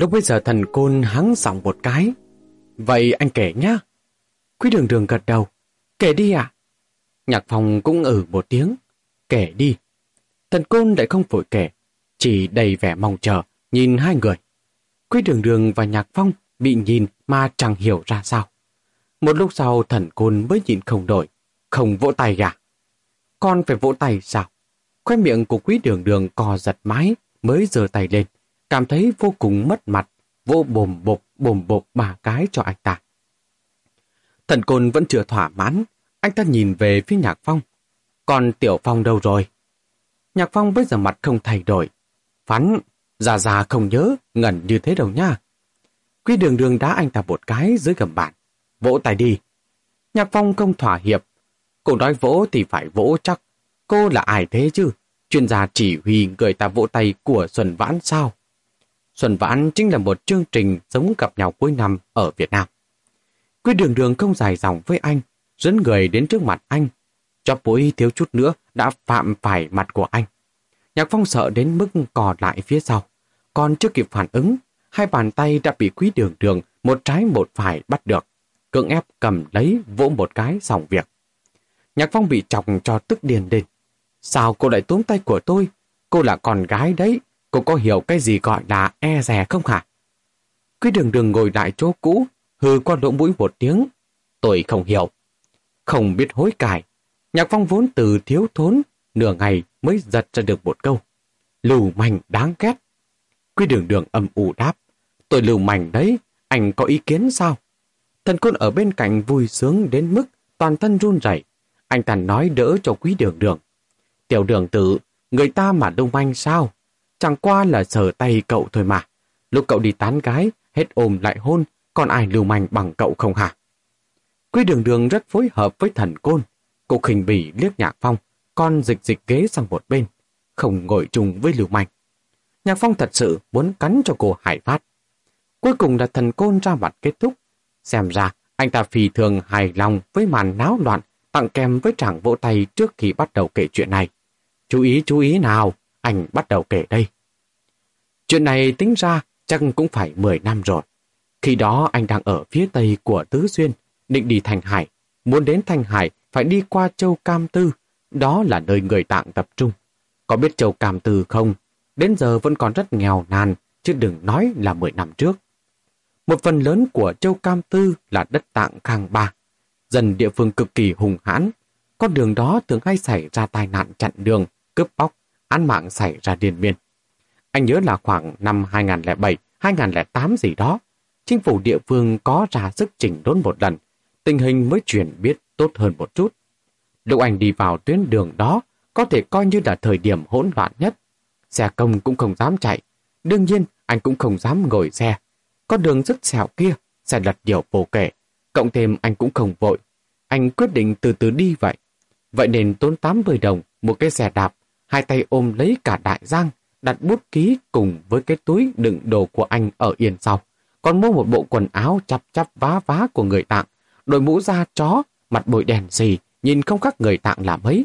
Lúc bây giờ thần côn hắng giọng một cái. Vậy anh kể nhá. Quý đường đường gật đầu. Kể đi ạ. Nhạc phòng cũng ử một tiếng. Kể đi. Thần côn lại không vội kể. Chỉ đầy vẻ mong chờ, nhìn hai người. Quý đường đường và nhạc phong bị nhìn mà chẳng hiểu ra sao. Một lúc sau thần côn mới nhìn không đổi, không vỗ tay gà. Con phải vỗ tay sao? Khoe miệng của quý đường đường co giật mái mới giơ tay lên, cảm thấy vô cùng mất mặt, vô bồm bộp bồm bộp ba cái cho anh ta. Thần côn vẫn chưa thỏa mãn, anh ta nhìn về phía nhạc phong. Còn tiểu phong đâu rồi? Nhạc phong bây giờ mặt không thay đổi. Phắn, già già không nhớ, ngẩn như thế đâu nha. Quy đường đường đá anh ta một cái dưới gầm bàn. Vỗ tay đi. Nhạc phong không thỏa hiệp. Cô nói vỗ thì phải vỗ chắc. Cô là ai thế chứ? Chuyên gia chỉ huy người ta vỗ tay của Xuân Vãn sao? Xuân Vãn chính là một chương trình giống gặp nhau cuối năm ở Việt Nam. Quý đường đường không dài dòng với anh, dẫn người đến trước mặt anh. Cho bối thiếu chút nữa đã phạm phải mặt của anh. Nhạc Phong sợ đến mức cò lại phía sau. Còn chưa kịp phản ứng, hai bàn tay đã bị quý đường đường một trái một phải bắt được. Cưỡng ép cầm lấy vỗ một cái xong việc. Nhạc Phong bị chọc cho tức điền lên. Sao cô lại túm tay của tôi? Cô là con gái đấy. Cô có hiểu cái gì gọi là e rè không hả? Quý đường đường ngồi lại chỗ cũ, hừ qua lỗ mũi một tiếng. Tôi không hiểu. Không biết hối cải. Nhạc Phong vốn từ thiếu thốn, nửa ngày mới giật ra được một câu. Lưu manh đáng ghét. Quý đường đường âm ủ đáp. Tôi lưu manh đấy, anh có ý kiến sao? Thần côn ở bên cạnh vui sướng đến mức toàn thân run rẩy. Anh ta nói đỡ cho quý đường đường. Tiểu đường tử, người ta mà đông manh sao? Chẳng qua là sờ tay cậu thôi mà. Lúc cậu đi tán gái, hết ôm lại hôn, còn ai lưu manh bằng cậu không hả? Quý đường đường rất phối hợp với thần côn. Cô khinh bỉ liếc nhạc phong, con dịch dịch ghế sang một bên, không ngồi chung với lưu manh. Nhạc phong thật sự muốn cắn cho cô hải phát. Cuối cùng là thần côn ra mặt kết thúc. Xem ra, anh ta phi thường hài lòng với màn náo loạn tặng kèm với tràng vỗ tay trước khi bắt đầu kể chuyện này. Chú ý chú ý nào, anh bắt đầu kể đây. Chuyện này tính ra chắc cũng phải 10 năm rồi. Khi đó anh đang ở phía tây của Tứ Xuyên, định đi Thành Hải. Muốn đến Thành Hải phải đi qua Châu Cam Tư, đó là nơi người tạng tập trung. Có biết Châu Cam Tư không? Đến giờ vẫn còn rất nghèo nàn, chứ đừng nói là 10 năm trước. Một phần lớn của Châu Cam Tư là đất tạng khang ba. Dân địa phương cực kỳ hùng hãn. Con đường đó thường hay xảy ra tai nạn chặn đường, cướp bóc, án mạng xảy ra điên miên. Anh nhớ là khoảng năm 2007, 2008 gì đó, chính phủ địa phương có ra sức chỉnh đốn một lần, tình hình mới chuyển biến tốt hơn một chút. Lúc anh đi vào tuyến đường đó, có thể coi như là thời điểm hỗn loạn nhất. Xe công cũng không dám chạy. Đương nhiên, anh cũng không dám ngồi xe. Con đường rất xẻo kia, xe lật nhiều vô kể. Cộng thêm anh cũng không vội. Anh quyết định từ từ đi vậy. Vậy nên tốn 80 đồng một cái xe đạp, hai tay ôm lấy cả đại giang, đặt bút ký cùng với cái túi đựng đồ của anh ở yên sau. Còn mua một bộ quần áo chắp chắp vá vá của người tạng, đội mũ da chó, mặt bồi đèn gì nhìn không khác người tạng là mấy.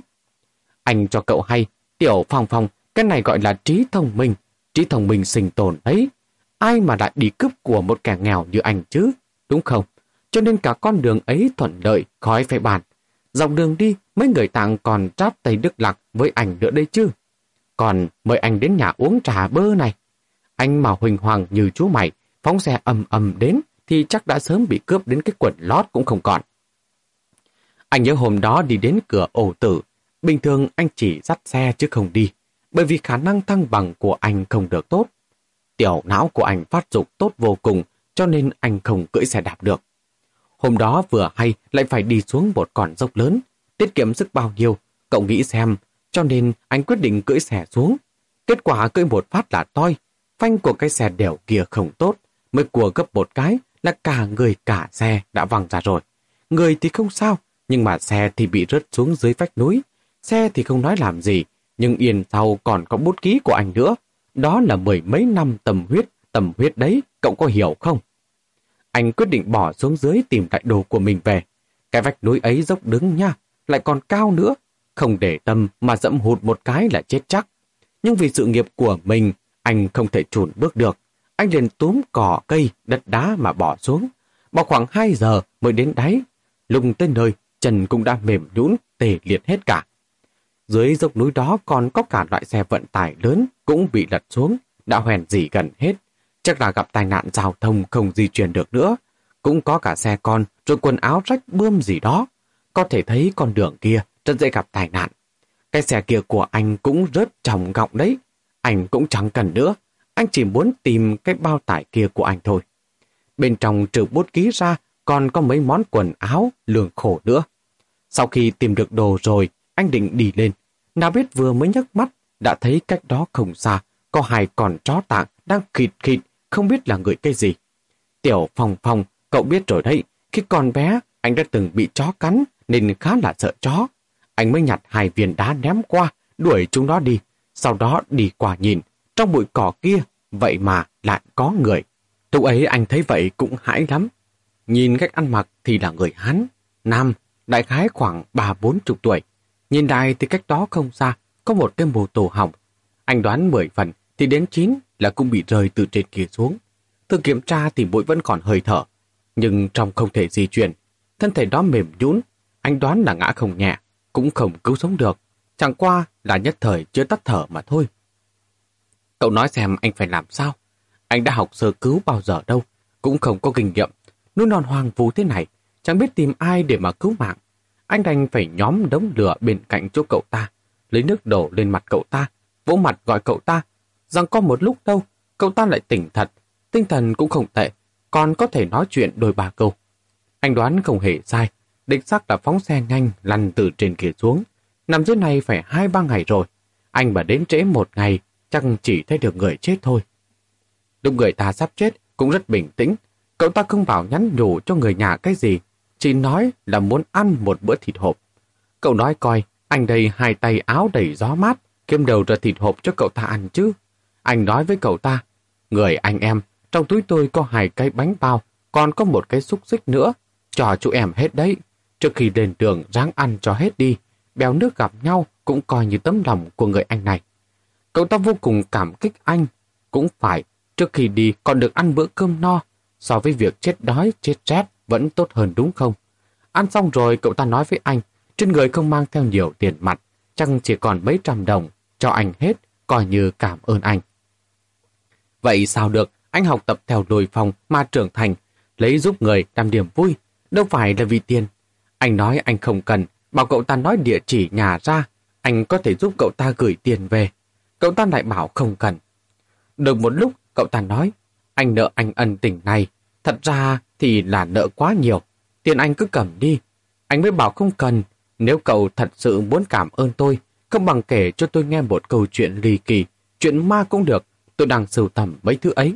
Anh cho cậu hay, tiểu phong phong, cái này gọi là trí thông minh, trí thông minh sinh tồn ấy Ai mà lại đi cướp của một kẻ nghèo như anh chứ, đúng không? Cho nên cả con đường ấy thuận lợi, khói phải bàn. Dọc đường đi, mấy người tàng còn tráp tay Đức Lạc với ảnh nữa đây chứ. Còn mời anh đến nhà uống trà bơ này. Anh mà huỳnh hoàng như chú mày, phóng xe ầm ầm đến thì chắc đã sớm bị cướp đến cái quần lót cũng không còn. Anh nhớ hôm đó đi đến cửa ổ tử, bình thường anh chỉ dắt xe chứ không đi, bởi vì khả năng thăng bằng của anh không được tốt. Tiểu não của anh phát dục tốt vô cùng, cho nên anh không cưỡi xe đạp được. Hôm đó vừa hay lại phải đi xuống một con dốc lớn, tiết kiệm sức bao nhiêu, cậu nghĩ xem, cho nên anh quyết định cưỡi xe xuống. Kết quả cưỡi một phát là toi, phanh của cái xe đèo kia không tốt, mới cua gấp một cái là cả người cả xe đã văng ra rồi. Người thì không sao, nhưng mà xe thì bị rớt xuống dưới vách núi. Xe thì không nói làm gì, nhưng yên sau còn có bút ký của anh nữa. Đó là mười mấy năm tầm huyết, tầm huyết đấy, cậu có hiểu không? Anh quyết định bỏ xuống dưới tìm lại đồ của mình về. Cái vách núi ấy dốc đứng nha, lại còn cao nữa. Không để tâm mà dẫm hụt một cái là chết chắc. Nhưng vì sự nghiệp của mình, anh không thể chùn bước được. anh liền túm cỏ cây, đất đá mà bỏ xuống. Bỏ khoảng 2 giờ mới đến đáy. Lùng tới nơi, chân cũng đã mềm nhũn tề liệt hết cả. Dưới dốc núi đó còn có cả loại xe vận tải lớn cũng bị lật xuống, đã hoèn dỉ gần hết. Chắc là gặp tai nạn giao thông không di chuyển được nữa. Cũng có cả xe con, rồi quần áo rách bươm gì đó. Có thể thấy con đường kia rất dễ gặp tai nạn. Cái xe kia của anh cũng rớt tròng gọng đấy. Anh cũng chẳng cần nữa. Anh chỉ muốn tìm cái bao tải kia của anh thôi. Bên trong trừ bút ký ra còn có mấy món quần áo, lường khổ nữa. Sau khi tìm được đồ rồi, anh định đi lên. Nào biết vừa mới nhấc mắt, đã thấy cách đó không xa, có hai con chó tạng đang khịt khịt, không biết là người cái gì. Tiểu Phong Phong, cậu biết rồi đấy, khi còn bé, anh đã từng bị chó cắn, nên khá là sợ chó. Anh mới nhặt hai viên đá ném qua, đuổi chúng nó đi. Sau đó đi qua nhìn, trong bụi cỏ kia, vậy mà lại có người. Lúc ấy anh thấy vậy cũng hãi lắm. Nhìn cách ăn mặc thì là người Hán, Nam, đại khái khoảng ba bốn chục tuổi. Nhìn đài thì cách đó không xa, có một cái mô tù hỏng. Anh đoán 10 phần thì đến 9 là cũng bị rơi từ trên kia xuống. Thường kiểm tra thì mũi vẫn còn hơi thở, nhưng trong không thể di chuyển. Thân thể đó mềm nhũn, anh đoán là ngã không nhẹ, cũng không cứu sống được. Chẳng qua là nhất thời chưa tắt thở mà thôi. Cậu nói xem anh phải làm sao? Anh đã học sơ cứu bao giờ đâu, cũng không có kinh nghiệm. Núi non hoang vu thế này, chẳng biết tìm ai để mà cứu mạng. Anh đành phải nhóm đống lửa bên cạnh chỗ cậu ta, lấy nước đổ lên mặt cậu ta, vỗ mặt gọi cậu ta. Rằng có một lúc đâu, cậu ta lại tỉnh thật, tinh thần cũng không tệ, còn có thể nói chuyện đôi ba câu. Anh đoán không hề sai, địch xác là phóng xe nhanh lăn từ trên kia xuống. Nằm dưới này phải hai ba ngày rồi. Anh mà đến trễ một ngày, chắc chỉ thấy được người chết thôi. Lúc người ta sắp chết cũng rất bình tĩnh, cậu ta không bảo nhắn nhủ cho người nhà cái gì, chỉ nói là muốn ăn một bữa thịt hộp. Cậu nói coi, anh đây hai tay áo đầy gió mát, kiếm đầu ra thịt hộp cho cậu ta ăn chứ. Anh nói với cậu ta, người anh em, trong túi tôi có hai cái bánh bao, còn có một cái xúc xích nữa, cho chú em hết đấy. Trước khi lên đường ráng ăn cho hết đi, béo nước gặp nhau cũng coi như tấm lòng của người anh này. Cậu ta vô cùng cảm kích anh, cũng phải, trước khi đi còn được ăn bữa cơm no, so với việc chết đói, chết rét vẫn tốt hơn đúng không? Ăn xong rồi cậu ta nói với anh, trên người không mang theo nhiều tiền mặt, chăng chỉ còn mấy trăm đồng, cho anh hết, coi như cảm ơn anh. Vậy sao được, anh học tập theo đồi phòng mà trưởng thành, lấy giúp người làm điểm vui, đâu phải là vì tiền. Anh nói anh không cần, bảo cậu ta nói địa chỉ nhà ra, anh có thể giúp cậu ta gửi tiền về. Cậu ta lại bảo không cần. Được một lúc, cậu ta nói, anh nợ anh ân tình này, thật ra thì là nợ quá nhiều, tiền anh cứ cầm đi. Anh mới bảo không cần, nếu cậu thật sự muốn cảm ơn tôi, không bằng kể cho tôi nghe một câu chuyện ly kỳ, chuyện ma cũng được, tôi đang sưu tầm mấy thứ ấy.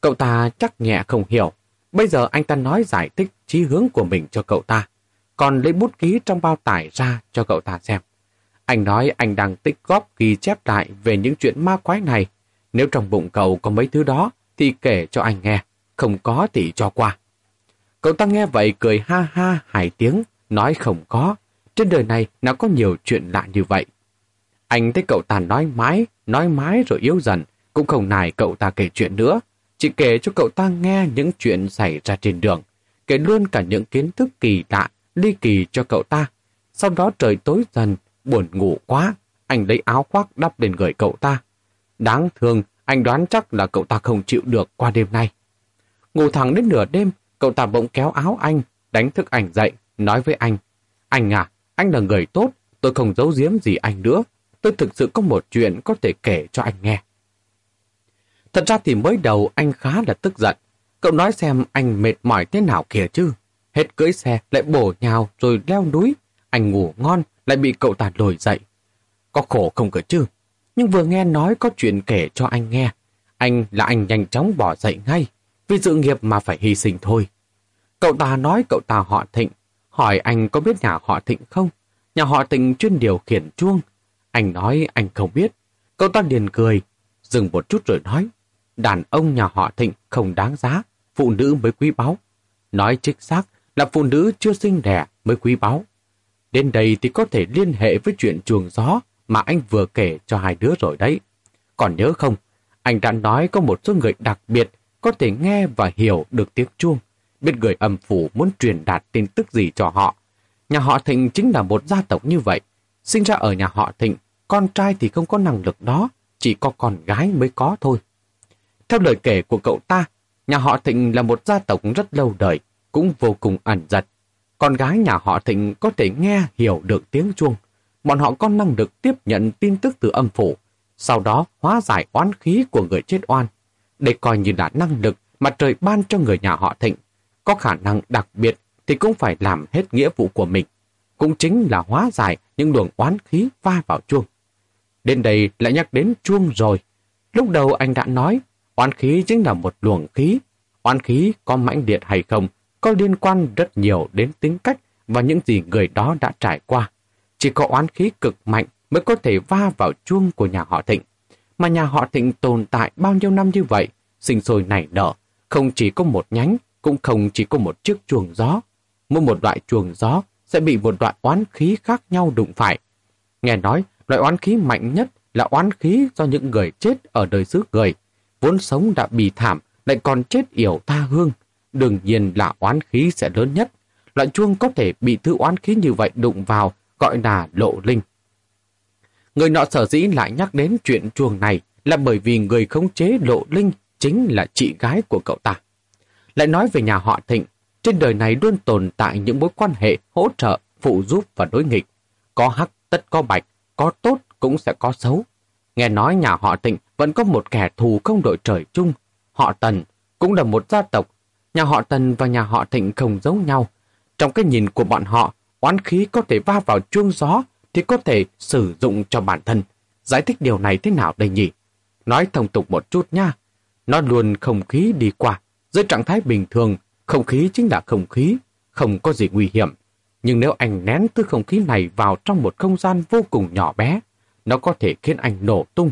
Cậu ta chắc nhẹ không hiểu, bây giờ anh ta nói giải thích chí hướng của mình cho cậu ta, còn lấy bút ký trong bao tải ra cho cậu ta xem. Anh nói anh đang tích góp ghi chép lại về những chuyện ma quái này. Nếu trong bụng cậu có mấy thứ đó, thì kể cho anh nghe, không có thì cho qua. Cậu ta nghe vậy cười ha ha hài tiếng, nói không có. Trên đời này nào có nhiều chuyện lạ như vậy. Anh thấy cậu ta nói mãi, nói mãi rồi yếu dần, cũng không nài cậu ta kể chuyện nữa. Chỉ kể cho cậu ta nghe những chuyện xảy ra trên đường, kể luôn cả những kiến thức kỳ lạ, ly kỳ cho cậu ta. Sau đó trời tối dần, buồn ngủ quá, anh lấy áo khoác đắp lên người cậu ta. Đáng thương, anh đoán chắc là cậu ta không chịu được qua đêm nay. Ngủ thẳng đến nửa đêm, cậu ta bỗng kéo áo anh, đánh thức anh dậy, nói với anh. Anh à, anh là người tốt, tôi không giấu giếm gì anh nữa. Tôi thực sự có một chuyện có thể kể cho anh nghe. Thật ra thì mới đầu anh khá là tức giận. Cậu nói xem anh mệt mỏi thế nào kìa chứ. Hết cưỡi xe, lại bổ nhào rồi leo núi. Anh ngủ ngon, lại bị cậu ta lồi dậy. Có khổ không cơ chứ? Nhưng vừa nghe nói có chuyện kể cho anh nghe. Anh là anh nhanh chóng bỏ dậy ngay. Vì sự nghiệp mà phải hy sinh thôi. Cậu ta nói cậu ta họ Thịnh. Hỏi anh có biết nhà họ Thịnh không? Nhà họ Thịnh chuyên điều khiển chuông. Anh nói anh không biết. Cậu ta liền cười. Dừng một chút rồi nói. Đàn ông nhà họ Thịnh không đáng giá. Phụ nữ mới quý báu. Nói chính xác là phụ nữ chưa sinh đẻ mới quý báu. Đến đây thì có thể liên hệ với chuyện chuồng gió mà anh vừa kể cho hai đứa rồi đấy. Còn nhớ không, Anh đã nói có một số người đặc biệt có thể nghe và hiểu được tiếng chuông, biết người âm phủ muốn truyền đạt tin tức gì cho họ. Nhà họ Thịnh chính là một gia tộc như vậy. Sinh ra ở nhà họ Thịnh, con trai thì không có năng lực đó, chỉ có con gái mới có thôi. Theo lời kể của cậu ta, nhà họ Thịnh là một gia tộc rất lâu đời, cũng vô cùng ẩn giật. Con gái nhà họ Thịnh có thể nghe hiểu được tiếng chuông. Bọn họ có năng lực tiếp nhận tin tức từ âm phủ, sau đó hóa giải oán khí của người chết oan. Đây coi như là năng lực mà trời ban cho người nhà họ Thịnh. Có khả năng đặc biệt thì cũng phải làm hết nghĩa vụ của mình. Cũng chính là hóa giải những luồng oán khí va vào chuông. Đến đây lại nhắc đến chuông rồi. Lúc đầu anh đã nói, oán khí chính là một luồng khí. Oán khí có mãnh liệt hay không, có liên quan rất nhiều đến tính cách và những gì người đó đã trải qua. Chỉ có oán khí cực mạnh mới có thể va vào chuông của nhà họ Thịnh. Mà nhà họ Thịnh tồn tại bao nhiêu năm như vậy, sinh sôi nảy nở, không chỉ có một nhánh, cũng không chỉ có một chiếc chuồng gió. Mỗi một loại chuồng gió sẽ bị một loại oán khí khác nhau đụng phải. Nghe nói, loại oán khí mạnh nhất là oán khí do những người chết ở đời xứ người. Vốn sống đã bị thảm, lại còn chết yểu tha hương. Đương nhiên là oán khí sẽ lớn nhất. Loại chuông có thể bị thứ oán khí như vậy đụng vào, gọi là lộ linh. Người nọ sở dĩ lại nhắc đến chuyện chuông này là bởi vì người khống chế lộ linh chính là chị gái của cậu ta. Lại nói về nhà họ Thịnh, trên đời này luôn tồn tại những mối quan hệ hỗ trợ, phụ giúp và đối nghịch. Có hắc tất có bạch, có tốt cũng sẽ có xấu. Nghe nói nhà họ Thịnh vẫn có một kẻ thù không đội trời chung. Họ Tần cũng là một gia tộc. Nhà họ Tần và nhà họ Thịnh không giống nhau. Trong cái nhìn của bọn họ, oán khí có thể va vào chuông gió thì có thể sử dụng cho bản thân. Giải thích điều này thế nào đây nhỉ? Nói thông tục một chút nha. Nó luôn không khí đi qua. Dưới trạng thái bình thường, không khí chính là không khí, không có gì nguy hiểm. Nhưng nếu anh nén thứ không khí này vào trong một không gian vô cùng nhỏ bé, nó có thể khiến anh nổ tung.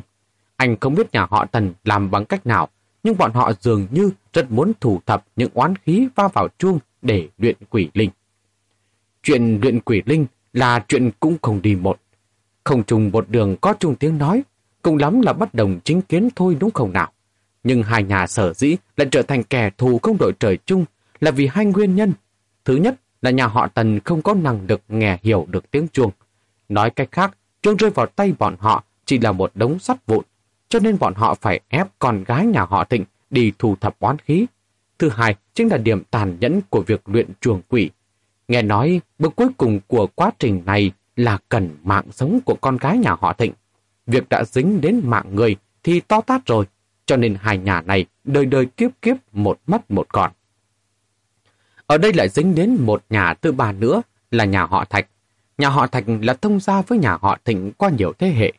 Anh không biết nhà họ Tần làm bằng cách nào, nhưng bọn họ dường như rất muốn thủ thập những oán khí va vào chuông để luyện quỷ linh. Chuyện luyện quỷ linh là chuyện cũng không đi một. Không trùng một đường có chung tiếng nói, cùng lắm là bất đồng chính kiến thôi đúng không nào. Nhưng hai nhà sở dĩ lại trở thành kẻ thù không đội trời chung là vì hai nguyên nhân. Thứ nhất là nhà họ Tần không có năng lực nghe hiểu được tiếng chuông. Nói cách khác, chuông rơi vào tay bọn họ chỉ là một đống sắt vụn, cho nên bọn họ phải ép con gái nhà họ Thịnh đi thu thập oán khí. Thứ hai chính là điểm tàn nhẫn của việc luyện chuồng quỷ. Nghe nói, bước cuối cùng của quá trình này là cần mạng sống của con gái nhà họ Thịnh. Việc đã dính đến mạng người thì to tát rồi, cho nên hai nhà này đời đời kiếp kiếp một mất một còn. Ở đây lại dính đến một nhà thứ ba nữa là nhà họ Thạch. Nhà họ Thạch là thông gia với nhà họ Thịnh qua nhiều thế hệ.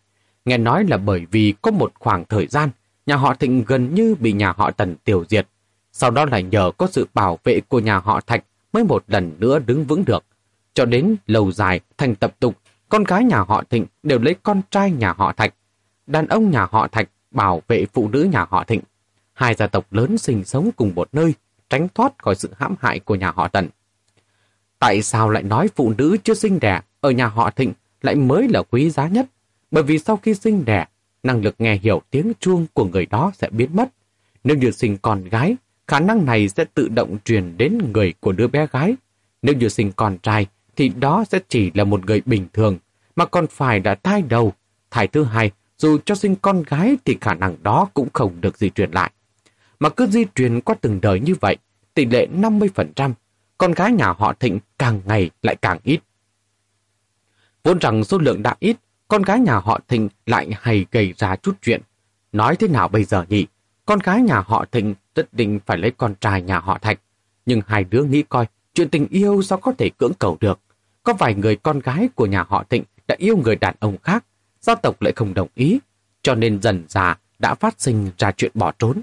Nghe nói là bởi vì có một khoảng thời gian, nhà họ Thịnh gần như bị nhà họ Tần tiêu diệt. Sau đó là nhờ có sự bảo vệ của nhà họ Thạch mới một lần nữa đứng vững được. Cho đến lâu dài thành tập tục, con gái nhà họ Thịnh đều lấy con trai nhà họ Thạch. Đàn ông nhà họ Thạch bảo vệ phụ nữ nhà họ Thịnh. Hai gia tộc lớn sinh sống cùng một nơi, tránh thoát khỏi sự hãm hại của nhà họ Tần. Tại sao lại nói phụ nữ chưa sinh đẻ ở nhà họ Thịnh lại mới là quý giá nhất? Bởi vì sau khi sinh đẻ, năng lực nghe hiểu tiếng chuông của người đó sẽ biến mất. Nếu như sinh con gái, khả năng này sẽ tự động truyền đến người của đứa bé gái. Nếu như sinh con trai, thì đó sẽ chỉ là một người bình thường, mà còn phải đã thai đầu. Thai thứ hai, dù cho sinh con gái thì khả năng đó cũng không được di truyền lại. Mà cứ di truyền qua từng đời như vậy, tỷ lệ 50%, con gái nhà họ Thịnh càng ngày lại càng ít. Vốn rằng số lượng đã ít, con gái nhà họ Thịnh lại hay gây ra chút chuyện. Nói thế nào bây giờ nhỉ? Con gái nhà họ Thịnh tất định phải lấy con trai nhà họ Thạch. Nhưng hai đứa nghĩ coi, chuyện tình yêu sao có thể cưỡng cầu được. Có vài người con gái của nhà họ Thịnh đã yêu người đàn ông khác, gia tộc lại không đồng ý, cho nên dần già đã phát sinh ra chuyện bỏ trốn.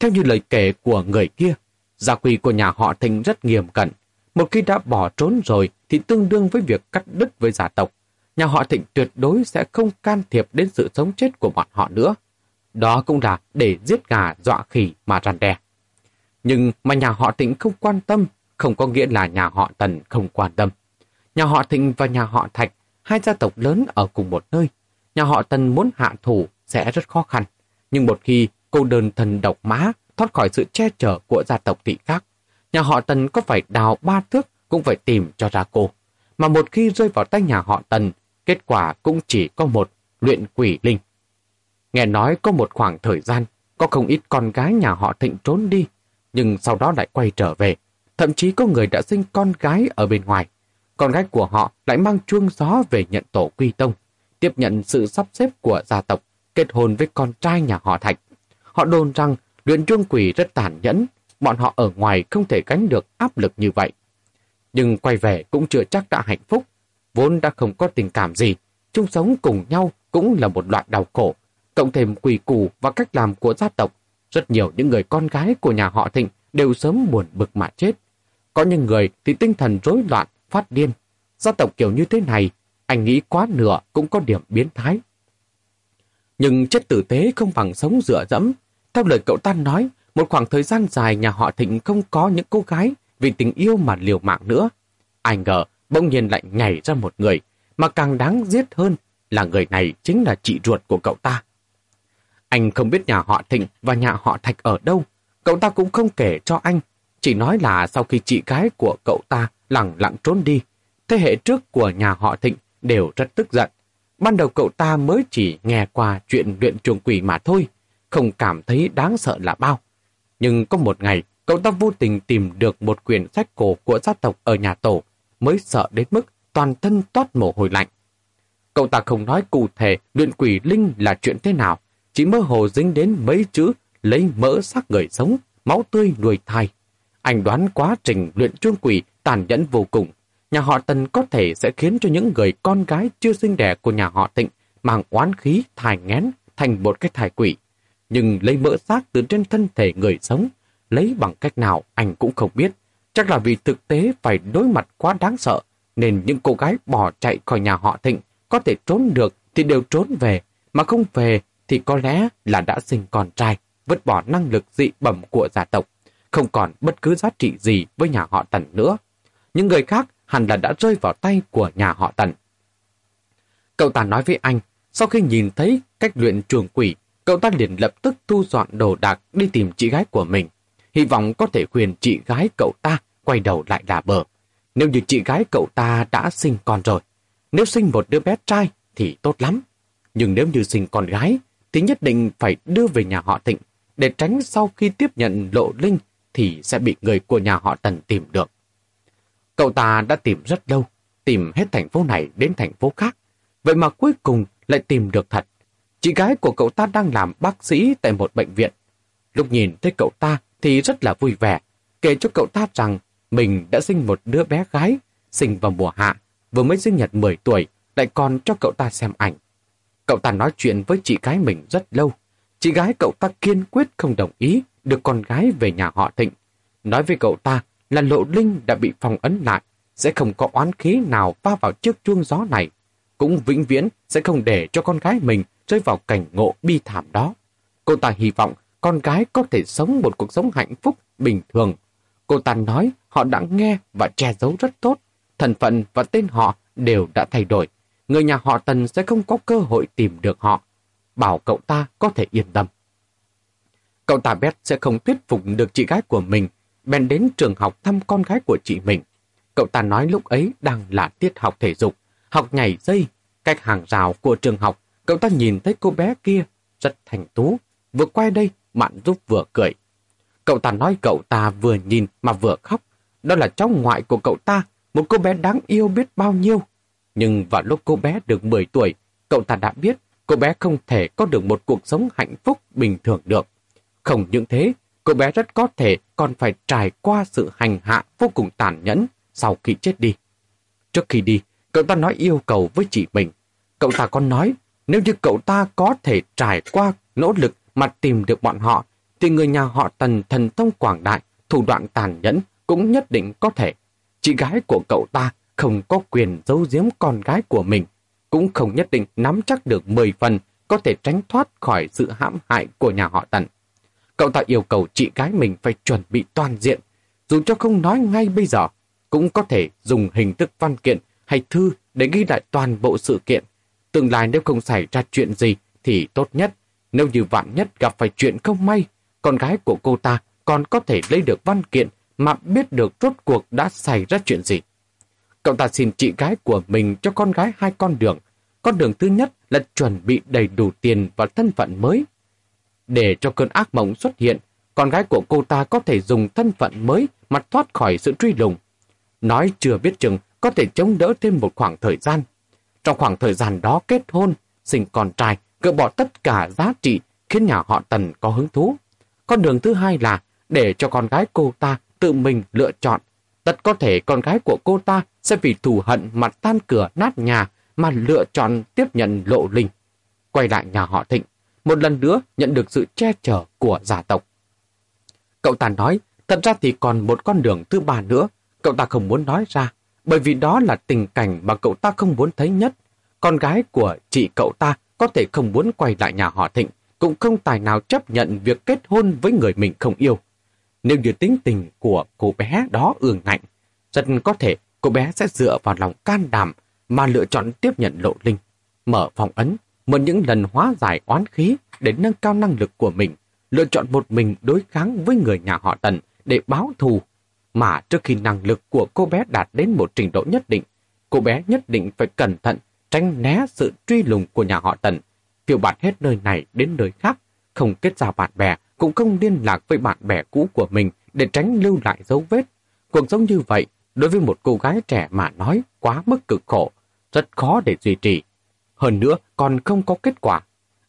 Theo như lời kể của người kia, gia quy của nhà họ Thịnh rất nghiêm cẩn. Một khi đã bỏ trốn rồi thì tương đương với việc cắt đứt với gia tộc. Nhà họ Thịnh tuyệt đối sẽ không can thiệp đến sự sống chết của bọn họ nữa. Đó cũng là để giết gà dọa khỉ mà rằn đè. Nhưng mà nhà họ Thịnh không quan tâm, không có nghĩa là nhà họ Tần không quan tâm. Nhà họ Thịnh và nhà họ Thạch, hai gia tộc lớn ở cùng một nơi. Nhà họ Tần muốn hạ thủ sẽ rất khó khăn. Nhưng một khi cô đơn thần độc mã thoát khỏi sự che chở của gia tộc thị khác, nhà họ Tần có phải đào ba thước cũng phải tìm cho ra cô. Mà một khi rơi vào tay nhà họ Tần, kết quả cũng chỉ có một luyện quỷ linh. Nghe nói có một khoảng thời gian, có không ít con gái nhà họ Thịnh trốn đi, nhưng sau đó lại quay trở về. Thậm chí có người đã sinh con gái ở bên ngoài. Con gái của họ lại mang chuông gió về nhận tổ quy tông, tiếp nhận sự sắp xếp của gia tộc, kết hôn với con trai nhà họ Thạch. Họ đồn rằng luyện chuông quỷ rất tàn nhẫn, bọn họ ở ngoài không thể gánh được áp lực như vậy. Nhưng quay về cũng chưa chắc đã hạnh phúc, vốn đã không có tình cảm gì, chung sống cùng nhau cũng là một loại đau khổ. Cộng thêm quỳ củ và cách làm của gia tộc, rất nhiều những người con gái của nhà họ Thịnh đều sớm buồn bực mà chết. Có những người thì tinh thần rối loạn, phát điên. Gia tộc kiểu như thế này, anh nghĩ quá nửa cũng có điểm biến thái. Nhưng chết tử tế không bằng sống dựa dẫm. Theo lời cậu ta nói, một khoảng thời gian dài nhà họ Thịnh không có những cô gái vì tình yêu mà liều mạng nữa. Ai ngờ, bỗng nhiên lại nhảy ra một người, mà càng đáng giết hơn là người này chính là chị ruột của cậu ta. Anh không biết nhà họ Thịnh và nhà họ Thạch ở đâu, cậu ta cũng không kể cho anh, chỉ nói là sau khi chị gái của cậu ta lặng lặng trốn đi, thế hệ trước của nhà họ Thịnh đều rất tức giận. Ban đầu cậu ta mới chỉ nghe qua chuyện luyện chuồng quỷ mà thôi, không cảm thấy đáng sợ là bao. Nhưng có một ngày, cậu ta vô tình tìm được một quyển sách cổ của gia tộc ở nhà tổ, mới sợ đến mức toàn thân toát mồ hôi lạnh. Cậu ta không nói cụ thể luyện quỷ linh là chuyện thế nào, chỉ mơ hồ dính đến mấy chữ lấy mỡ xác người sống, máu tươi nuôi thai. Anh đoán quá trình luyện chuông quỷ tàn nhẫn vô cùng. Nhà họ Tần có thể sẽ khiến cho những người con gái chưa sinh đẻ của nhà họ Tịnh mang oán khí thai ngén thành một cái thai quỷ. Nhưng lấy mỡ xác từ trên thân thể người sống, lấy bằng cách nào anh cũng không biết. Chắc là vì thực tế phải đối mặt quá đáng sợ, nên những cô gái bỏ chạy khỏi nhà họ Thịnh có thể trốn được thì đều trốn về, mà không về thì có lẽ là đã sinh con trai, vứt bỏ năng lực dị bẩm của gia tộc, không còn bất cứ giá trị gì với nhà họ Tần nữa. Những người khác hẳn là đã rơi vào tay của nhà họ Tần. Cậu ta nói với anh, sau khi nhìn thấy cách luyện trường quỷ, cậu ta liền lập tức thu dọn đồ đạc đi tìm chị gái của mình, hy vọng có thể khuyên chị gái cậu ta quay đầu lại đà bờ. Nếu như chị gái cậu ta đã sinh con rồi, nếu sinh một đứa bé trai thì tốt lắm. Nhưng nếu như sinh con gái thì nhất định phải đưa về nhà họ Thịnh để tránh sau khi tiếp nhận lộ linh thì sẽ bị người của nhà họ Tần tìm được. Cậu ta đã tìm rất lâu, tìm hết thành phố này đến thành phố khác. Vậy mà cuối cùng lại tìm được thật. Chị gái của cậu ta đang làm bác sĩ tại một bệnh viện. Lúc nhìn thấy cậu ta thì rất là vui vẻ, kể cho cậu ta rằng mình đã sinh một đứa bé gái, sinh vào mùa hạ, vừa mới sinh nhật 10 tuổi, lại còn cho cậu ta xem ảnh. Cậu ta nói chuyện với chị gái mình rất lâu. Chị gái cậu ta kiên quyết không đồng ý được con gái về nhà họ Thịnh. Nói với cậu ta là lộ linh đã bị phong ấn lại, sẽ không có oán khí nào va vào chiếc chuông gió này. Cũng vĩnh viễn sẽ không để cho con gái mình rơi vào cảnh ngộ bi thảm đó. Cô ta hy vọng con gái có thể sống một cuộc sống hạnh phúc, bình thường. Cô ta nói họ đã nghe và che giấu rất tốt. Thần phận và tên họ đều đã thay đổi. Người nhà họ Tần sẽ không có cơ hội tìm được họ. Bảo cậu ta có thể yên tâm. Cậu ta Bét sẽ không thuyết phục được chị gái của mình, bèn đến trường học thăm con gái của chị mình. Cậu ta nói lúc ấy đang là tiết học thể dục, học nhảy dây. Cách hàng rào của trường học, cậu ta nhìn thấy cô bé kia, rất thành tú. Vừa quay đây, mạn giúp vừa cười. Cậu ta nói cậu ta vừa nhìn mà vừa khóc. Đó là cháu ngoại của cậu ta, một cô bé đáng yêu biết bao nhiêu. Nhưng vào lúc cô bé được 10 tuổi, cậu ta đã biết cô bé không thể có được một cuộc sống hạnh phúc bình thường được. Không những thế, cô bé rất có thể còn phải trải qua sự hành hạ vô cùng tàn nhẫn sau khi chết đi. Trước khi đi, cậu ta nói yêu cầu với chị mình. Cậu ta còn nói, nếu như cậu ta có thể trải qua nỗ lực mà tìm được bọn họ, thì người nhà họ Tần thần thông quảng đại, thủ đoạn tàn nhẫn cũng nhất định có thể. Chị gái của cậu ta không có quyền giấu giếm con gái của mình, cũng không nhất định nắm chắc được 10 phần có thể tránh thoát khỏi sự hãm hại của nhà họ Tần. Cậu ta yêu cầu chị gái mình phải chuẩn bị toàn diện, dù cho không nói ngay bây giờ, cũng có thể dùng hình thức văn kiện hay thư để ghi lại toàn bộ sự kiện. Tương lai nếu không xảy ra chuyện gì thì tốt nhất nếu như vạn nhất gặp phải chuyện không may, con gái của cô ta còn có thể lấy được văn kiện mà biết được rốt cuộc đã xảy ra chuyện gì. Cậu ta xin chị gái của mình cho con gái hai con đường. Con đường thứ nhất là chuẩn bị đầy đủ tiền và thân phận mới. Để cho cơn ác mộng xuất hiện, con gái của cô ta có thể dùng thân phận mới mà thoát khỏi sự truy lùng. Nói chưa biết chừng có thể chống đỡ thêm một khoảng thời gian. Trong khoảng thời gian đó kết hôn, sinh con trai, gỡ bỏ tất cả giá trị khiến nhà họ Tần có hứng thú. Con đường thứ hai là để cho con gái cô ta tự mình lựa chọn. Tất có thể con gái của cô ta sẽ vì thù hận mà tan cửa nát nhà mà lựa chọn tiếp nhận lộ linh. Quay lại nhà họ Thịnh, một lần nữa nhận được sự che chở của gia tộc. Cậu ta nói, thật ra thì còn một con đường thứ ba nữa, cậu ta không muốn nói ra, bởi vì đó là tình cảnh mà cậu ta không muốn thấy nhất. Con gái của chị cậu ta có thể không muốn quay lại nhà họ Thịnh, cũng không tài nào chấp nhận việc kết hôn với người mình không yêu. Nếu như tính tình của cô bé đó ương ngạnh, rất có thể cô bé sẽ dựa vào lòng can đảm mà lựa chọn tiếp nhận lộ linh, mở phòng ấn, mượn những lần hóa giải oán khí để nâng cao năng lực của mình, lựa chọn một mình đối kháng với người nhà họ Tần để báo thù. Mà trước khi năng lực của cô bé đạt đến một trình độ nhất định, cô bé nhất định phải cẩn thận tránh né sự truy lùng của nhà họ Tần, phiêu bạt hết nơi này đến nơi khác, không kết giao bạn bè, cũng không liên lạc với bạn bè cũ của mình để tránh lưu lại dấu vết. Cuộc sống như vậy, đối với một cô gái trẻ mà nói quá mức cực khổ, rất khó để duy trì. Hơn nữa, còn không có kết quả.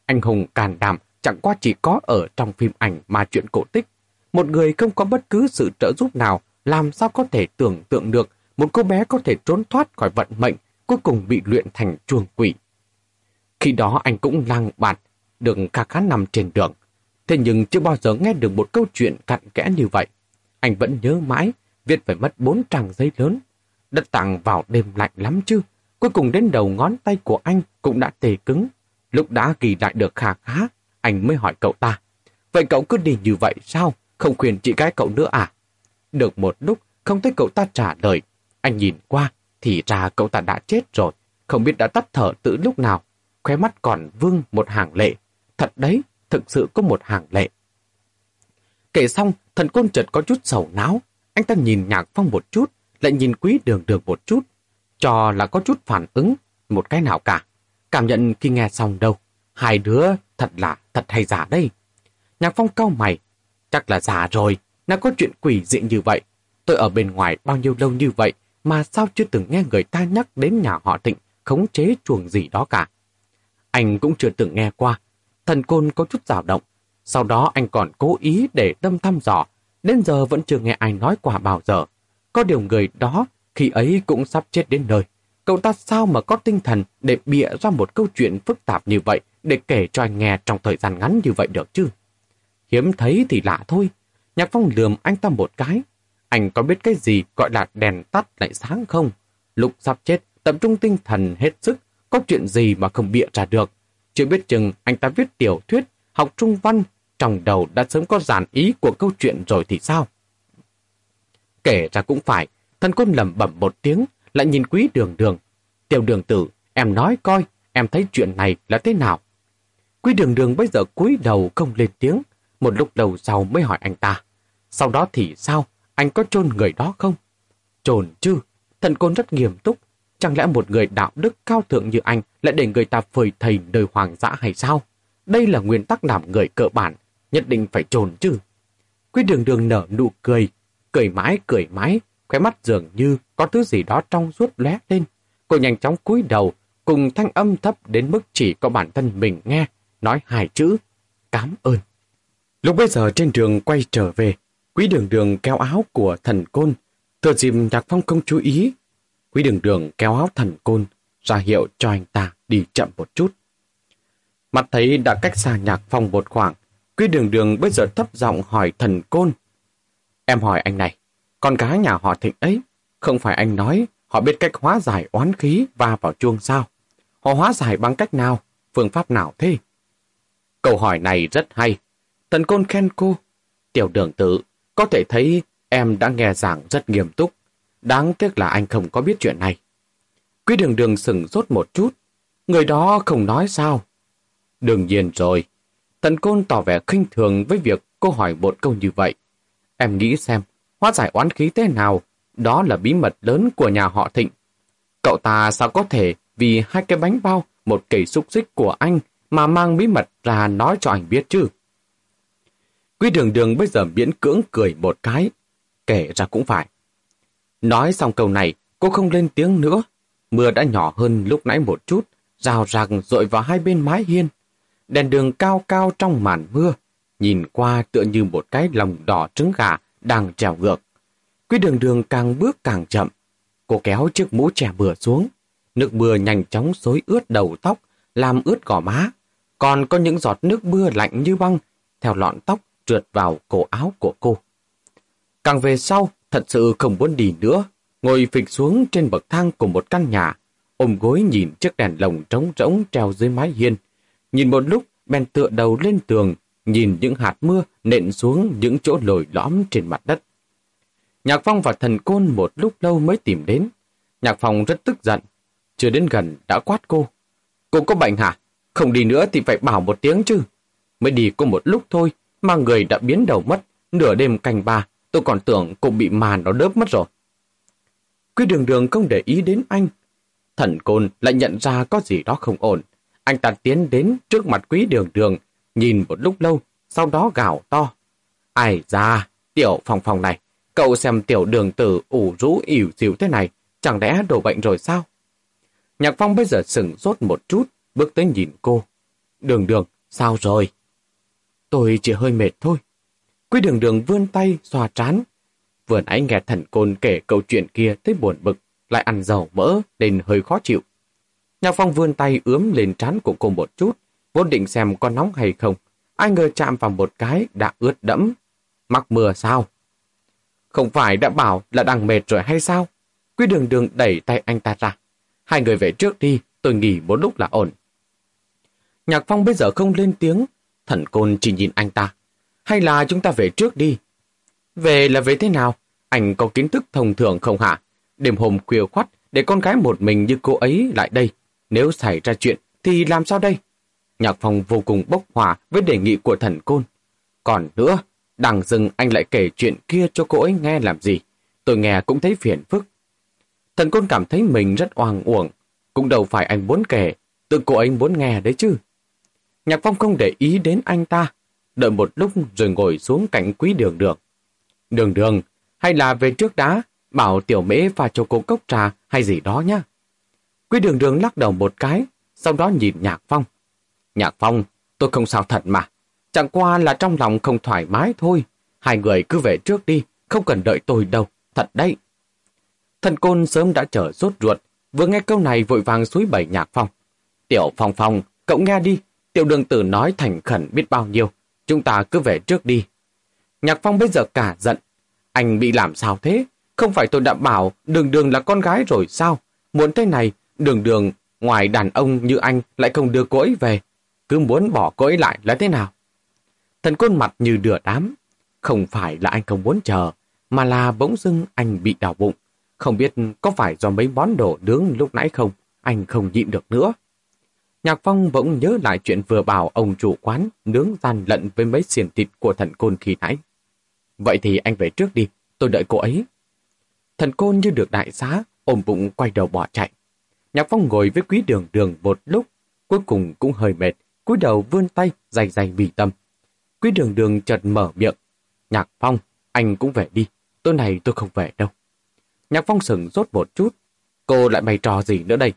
Anh hùng càn đảm chẳng qua chỉ có ở trong phim ảnh mà chuyện cổ tích. Một người không có bất cứ sự trợ giúp nào, làm sao có thể tưởng tượng được một cô bé có thể trốn thoát khỏi vận mệnh, cuối cùng bị luyện thành chuồng quỷ. Khi đó anh cũng lang bạt, được khá khá nằm trên đường. Thế nhưng chưa bao giờ nghe được một câu chuyện cặn kẽ như vậy. Anh vẫn nhớ mãi, viết phải mất bốn trang giấy lớn. Đất tặng vào đêm lạnh lắm chứ. Cuối cùng đến đầu ngón tay của anh cũng đã tê cứng. Lúc đã ghi lại được khá khá, anh mới hỏi cậu ta. Vậy cậu cứ đi như vậy sao? Không khuyên chị gái cậu nữa à? Được một lúc, không thấy cậu ta trả lời. Anh nhìn qua, thì ra cậu ta đã chết rồi. Không biết đã tắt thở từ lúc nào. Khóe mắt còn vương một hàng lệ. Thật đấy, thực sự có một hàng lệ. Kể xong, thần côn chợt có chút sầu não. Anh ta nhìn nhạc phong một chút, lại nhìn quý đường đường một chút. Cho là có chút phản ứng, một cái nào cả. Cảm nhận khi nghe xong đâu. Hai đứa thật là thật hay giả đây. Nhạc phong cau mày. Chắc là giả rồi, nào có chuyện quỷ dị như vậy. Tôi ở bên ngoài bao nhiêu lâu như vậy mà sao chưa từng nghe người ta nhắc đến nhà họ Thịnh khống chế chuồng gì đó cả. Anh cũng chưa từng nghe qua. Thần côn có chút dao động. Sau đó anh còn cố ý để tâm thăm dò. Đến giờ vẫn chưa nghe ai nói qua bao giờ. Có điều người đó khi ấy cũng sắp chết đến nơi. Cậu ta sao mà có tinh thần để bịa ra một câu chuyện phức tạp như vậy để kể cho anh nghe trong thời gian ngắn như vậy được chứ? Hiếm thấy thì lạ thôi. Nhạc Phong lườm anh ta một cái. Anh có biết cái gì gọi là đèn tắt lại sáng không? lục sắp chết, tập trung tinh thần hết sức, có chuyện gì mà không bịa ra được. Chưa biết chừng anh ta viết tiểu thuyết, học trung văn, trong đầu đã sớm có giản ý của câu chuyện rồi thì sao? Kể ra cũng phải, thần côn lẩm bẩm một tiếng, lại nhìn quý đường đường. Tiểu đường tử, em nói coi, em thấy chuyện này là thế nào? Quý đường đường bây giờ cúi đầu không lên tiếng, một lúc đầu sau mới hỏi anh ta. Sau đó thì sao? Anh có chôn người đó không? Chôn chứ, thần côn rất nghiêm túc. Chẳng lẽ một người đạo đức cao thượng như anh lại để người ta phơi thầy đời hoàng dã hay sao? Đây là nguyên tắc làm người cơ bản, nhất định phải trồn chứ. Quý đường đường nở nụ cười, cười mãi cười mãi, khóe mắt dường như có thứ gì đó trong suốt lóe lên. Cô nhanh chóng cúi đầu, cùng thanh âm thấp đến mức chỉ có bản thân mình nghe, nói hai chữ, cảm ơn. Lúc bây giờ trên đường quay trở về, quý đường đường kéo áo của thần côn, thừa dịp nhạc phong không chú ý. Quý đường đường kéo áo thần côn, ra hiệu cho anh ta đi chậm một chút. Mặt thấy đã cách xa nhạc phong một khoảng, quý đường đường bây giờ thấp giọng hỏi thần côn. Em hỏi anh này, con gái nhà họ thịnh ấy, không phải anh nói họ biết cách hóa giải oán khí và vào chuông sao? Họ hóa giải bằng cách nào? Phương pháp nào thế? Câu hỏi này rất hay. Thần côn khen cô. Tiểu đường tử, có thể thấy em đã nghe giảng rất nghiêm túc. Đáng tiếc là anh không có biết chuyện này. Quý đường đường sừng rốt một chút. Người đó không nói sao. Đương nhiên rồi. tận Côn tỏ vẻ khinh thường với việc cô hỏi một câu như vậy. Em nghĩ xem, hóa giải oán khí thế nào, đó là bí mật lớn của nhà họ Thịnh. Cậu ta sao có thể vì hai cái bánh bao, một cây xúc xích của anh mà mang bí mật ra nói cho anh biết chứ? Quý đường đường bây giờ miễn cưỡng cười một cái, kể ra cũng phải. Nói xong câu này, cô không lên tiếng nữa. Mưa đã nhỏ hơn lúc nãy một chút, rào ràng rội vào hai bên mái hiên. Đèn đường cao cao trong màn mưa, nhìn qua tựa như một cái lòng đỏ trứng gà đang trèo ngược. Quý đường đường càng bước càng chậm. Cô kéo chiếc mũ trẻ bừa xuống. Nước mưa nhanh chóng xối ướt đầu tóc, làm ướt gò má. Còn có những giọt nước mưa lạnh như băng, theo lọn tóc trượt vào cổ áo của cô. Càng về sau, thật sự không muốn đi nữa, ngồi phịch xuống trên bậc thang của một căn nhà, ôm gối nhìn chiếc đèn lồng trống rỗng treo dưới mái hiên. Nhìn một lúc, bèn tựa đầu lên tường, nhìn những hạt mưa nện xuống những chỗ lồi lõm trên mặt đất. Nhạc Phong và thần côn một lúc lâu mới tìm đến. Nhạc Phong rất tức giận. Chưa đến gần đã quát cô. Cô có bệnh hả? Không đi nữa thì phải bảo một tiếng chứ. Mới đi có một lúc thôi mà người đã biến đầu mất. Nửa đêm canh ba, tôi còn tưởng cô bị màn nó đớp mất rồi. Quý đường đường không để ý đến anh. Thần côn lại nhận ra có gì đó không ổn. Anh ta tiến đến trước mặt quý đường đường, nhìn một lúc lâu, sau đó gào to. Ai ra, tiểu phòng phòng này, cậu xem tiểu đường tử ủ rũ ỉu xìu thế này, chẳng lẽ đổ bệnh rồi sao? Nhạc phong bây giờ sừng sốt một chút, bước tới nhìn cô. Đường đường, sao rồi? Tôi chỉ hơi mệt thôi. Quý đường đường vươn tay, xoa trán. Vừa nãy nghe thần côn kể câu chuyện kia thấy buồn bực, lại ăn dầu mỡ nên hơi khó chịu. Nhạc phong vươn tay ướm lên trán của cô một chút, vốn định xem có nóng hay không. Ai ngờ chạm vào một cái đã ướt đẫm. Mắc mưa sao? Không phải đã bảo là đang mệt rồi hay sao? Quý đường đường đẩy tay anh ta ra. Hai người về trước đi, tôi nghỉ một lúc là ổn. Nhạc phong bây giờ không lên tiếng, thần côn chỉ nhìn anh ta. Hay là chúng ta về trước đi? Về là về thế nào? Anh có kiến thức thông thường không hả? Đêm hôm khuya khoắt để con gái một mình như cô ấy lại đây. Nếu xảy ra chuyện thì làm sao đây? Nhạc Phong vô cùng bốc hỏa với đề nghị của thần côn. Còn nữa, đằng dừng anh lại kể chuyện kia cho cô ấy nghe làm gì. Tôi nghe cũng thấy phiền phức. Thần côn cảm thấy mình rất oang uổng. Cũng đâu phải anh muốn kể, tự cô ấy muốn nghe đấy chứ. Nhạc Phong không để ý đến anh ta, đợi một lúc rồi ngồi xuống cạnh quý đường đường. Đường đường, hay là về trước đá, bảo tiểu mễ pha cho cô cốc trà hay gì đó nhá. Quý đường đường lắc đầu một cái, sau đó nhìn Nhạc Phong. Nhạc Phong, tôi không sao thật mà. Chẳng qua là trong lòng không thoải mái thôi. Hai người cứ về trước đi, không cần đợi tôi đâu. Thật đấy. Thần côn sớm đã chờ rốt ruột, vừa nghe câu này vội vàng suối bảy Nhạc Phong. Tiểu Phong Phong, cậu nghe đi. Tiểu đường tử nói thành khẩn biết bao nhiêu. Chúng ta cứ về trước đi. Nhạc Phong bây giờ cả giận. Anh bị làm sao thế? Không phải tôi đã bảo đường đường là con gái rồi sao? Muốn thế này, đường đường ngoài đàn ông như anh lại không đưa cô ấy về cứ muốn bỏ cô ấy lại là thế nào? Thần côn mặt như đửa đám. Không phải là anh không muốn chờ, mà là bỗng dưng anh bị đau bụng. Không biết có phải do mấy món đồ nướng lúc nãy không, anh không nhịn được nữa. Nhạc Phong bỗng nhớ lại chuyện vừa bảo ông chủ quán nướng gian lận với mấy xiền thịt của thần côn khi nãy. Vậy thì anh về trước đi, tôi đợi cô ấy. Thần côn như được đại xá, ôm bụng quay đầu bỏ chạy. Nhạc Phong ngồi với quý đường đường một lúc, cuối cùng cũng hơi mệt, cúi đầu vươn tay, dày dày vì tâm. Quý đường đường chợt mở miệng. Nhạc Phong, anh cũng về đi. Tối này tôi không về đâu. Nhạc Phong sừng rốt một chút. Cô lại bày trò gì nữa đây?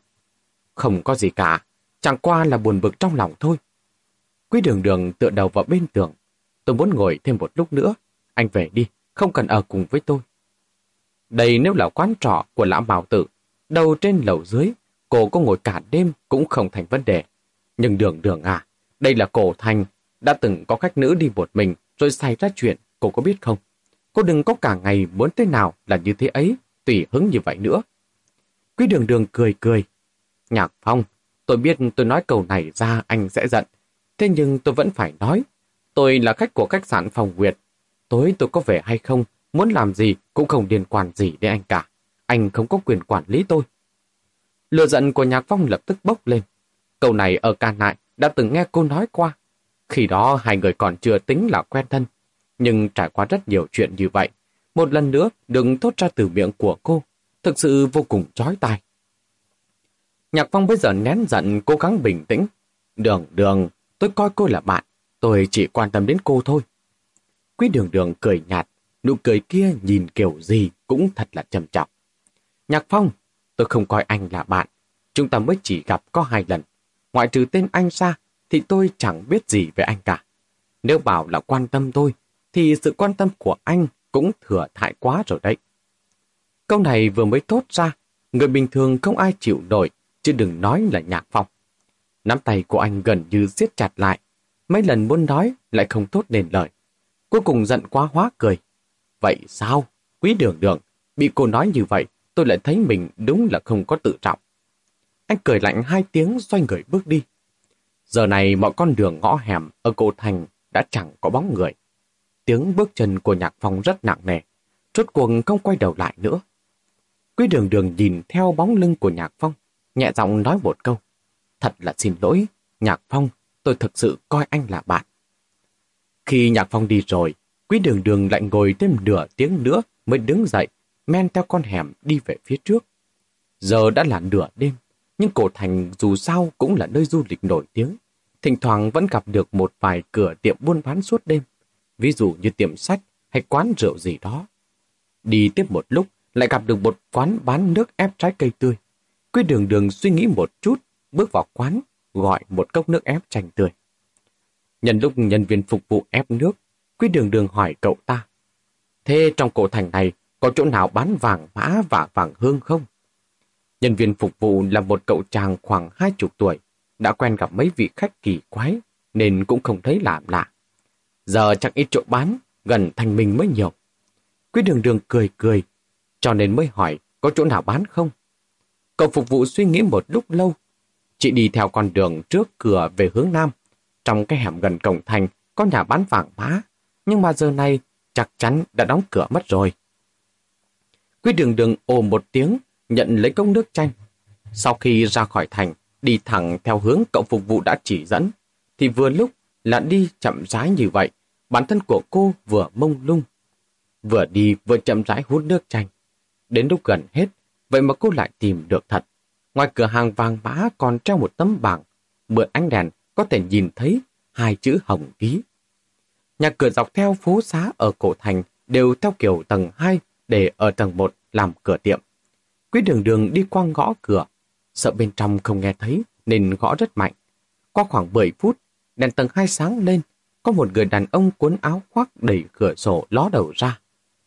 Không có gì cả. Chẳng qua là buồn bực trong lòng thôi. Quý đường đường tựa đầu vào bên tường. Tôi muốn ngồi thêm một lúc nữa. Anh về đi, không cần ở cùng với tôi. Đây nếu là quán trọ của lão bào tử, đầu trên lầu dưới, cô có ngồi cả đêm cũng không thành vấn đề. Nhưng đường đường à, đây là cổ thành, đã từng có khách nữ đi một mình rồi xảy ra chuyện, cô có biết không? Cô đừng có cả ngày muốn thế nào là như thế ấy, tùy hứng như vậy nữa. Quý đường đường cười cười. Nhạc Phong, tôi biết tôi nói câu này ra anh sẽ giận. Thế nhưng tôi vẫn phải nói. Tôi là khách của khách sạn Phòng Nguyệt. Tối tôi có về hay không, muốn làm gì cũng không liên quan gì đến anh cả. Anh không có quyền quản lý tôi. Lừa giận của Nhạc Phong lập tức bốc lên. Câu này ở Càn Nại đã từng nghe cô nói qua. Khi đó hai người còn chưa tính là quen thân, nhưng trải qua rất nhiều chuyện như vậy, một lần nữa đừng thốt ra từ miệng của cô, thực sự vô cùng chói tai. Nhạc Phong bây giờ nén giận cố gắng bình tĩnh. Đường đường, tôi coi cô là bạn, tôi chỉ quan tâm đến cô thôi. Quý đường đường cười nhạt, nụ cười kia nhìn kiểu gì cũng thật là trầm trọng. Nhạc Phong, tôi không coi anh là bạn, chúng ta mới chỉ gặp có hai lần. Ngoại trừ tên anh ra, thì tôi chẳng biết gì về anh cả. Nếu bảo là quan tâm tôi, thì sự quan tâm của anh cũng thừa thải quá rồi đấy. Câu này vừa mới thốt ra, người bình thường không ai chịu nổi, chứ đừng nói là nhạc phong. Nắm tay của anh gần như siết chặt lại, mấy lần muốn nói lại không tốt nên lời. Cuối cùng giận quá hóa cười. Vậy sao? Quý đường đường, bị cô nói như vậy, tôi lại thấy mình đúng là không có tự trọng. Anh cười lạnh hai tiếng xoay người bước đi. Giờ này mọi con đường ngõ hẻm ở cổ thành đã chẳng có bóng người. Tiếng bước chân của nhạc phong rất nặng nề, rốt cuộc không quay đầu lại nữa. Quý đường đường nhìn theo bóng lưng của nhạc phong, nhẹ giọng nói một câu. Thật là xin lỗi, nhạc phong, tôi thực sự coi anh là bạn. Khi nhạc phong đi rồi, quý đường đường lại ngồi thêm nửa tiếng nữa mới đứng dậy, men theo con hẻm đi về phía trước. Giờ đã là nửa đêm, nhưng cổ thành dù sao cũng là nơi du lịch nổi tiếng. Thỉnh thoảng vẫn gặp được một vài cửa tiệm buôn bán suốt đêm, ví dụ như tiệm sách hay quán rượu gì đó. Đi tiếp một lúc, lại gặp được một quán bán nước ép trái cây tươi. Quy đường đường suy nghĩ một chút, bước vào quán, gọi một cốc nước ép chanh tươi. Nhân lúc nhân viên phục vụ ép nước, Quy đường đường hỏi cậu ta. Thế trong cổ thành này có chỗ nào bán vàng mã và vàng hương không? Nhân viên phục vụ là một cậu chàng khoảng hai chục tuổi, đã quen gặp mấy vị khách kỳ quái, nên cũng không thấy làm lạ. Giờ chẳng ít chỗ bán, gần thành mình mới nhiều. Quý đường đường cười cười, cho nên mới hỏi có chỗ nào bán không? Cậu phục vụ suy nghĩ một lúc lâu. Chị đi theo con đường trước cửa về hướng Nam. Trong cái hẻm gần cổng thành có nhà bán vàng mã, nhưng mà giờ này chắc chắn đã đóng cửa mất rồi. Quý đường đường ồ một tiếng, nhận lấy cốc nước chanh. Sau khi ra khỏi thành, đi thẳng theo hướng cậu phục vụ đã chỉ dẫn, thì vừa lúc là đi chậm rãi như vậy, bản thân của cô vừa mông lung. Vừa đi vừa chậm rãi hút nước chanh. Đến lúc gần hết, vậy mà cô lại tìm được thật. Ngoài cửa hàng vàng mã còn treo một tấm bảng, mượn ánh đèn có thể nhìn thấy hai chữ hồng ký. Nhà cửa dọc theo phố xá ở cổ thành đều theo kiểu tầng 2 để ở tầng 1 làm cửa tiệm. Quý đường đường đi qua ngõ cửa, sợ bên trong không nghe thấy nên gõ rất mạnh. Qua khoảng 10 phút, đèn tầng 2 sáng lên, có một người đàn ông cuốn áo khoác đẩy cửa sổ ló đầu ra.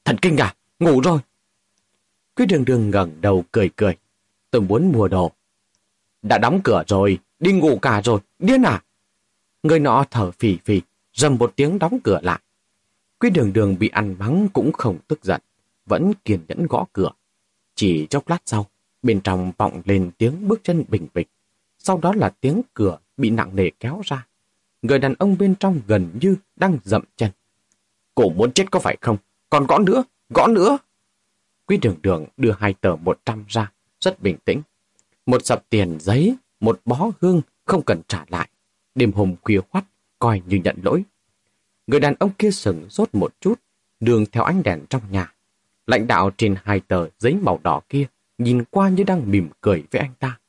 Thần kinh à, ngủ rồi. Quý đường đường ngẩng đầu cười cười. Tôi muốn mua đồ. Đã đóng cửa rồi, đi ngủ cả rồi, điên à? Người nọ thở phì phì, dầm một tiếng đóng cửa lại. Quý đường đường bị ăn mắng cũng không tức giận, vẫn kiên nhẫn gõ cửa. Chỉ chốc lát sau, bên trong vọng lên tiếng bước chân bình bịch. Sau đó là tiếng cửa bị nặng nề kéo ra. Người đàn ông bên trong gần như đang dậm chân. Cổ muốn chết có phải không? Còn gõ nữa, gõ nữa. Quý đường đường đưa hai tờ một trăm ra, rất bình tĩnh. Một sập tiền giấy, một bó hương không cần trả lại. Đêm hôm khuya khoắt, coi như nhận lỗi. Người đàn ông kia sừng rốt một chút, đường theo ánh đèn trong nhà. Lãnh đạo trên hai tờ giấy màu đỏ kia nhìn qua như đang mỉm cười với anh ta.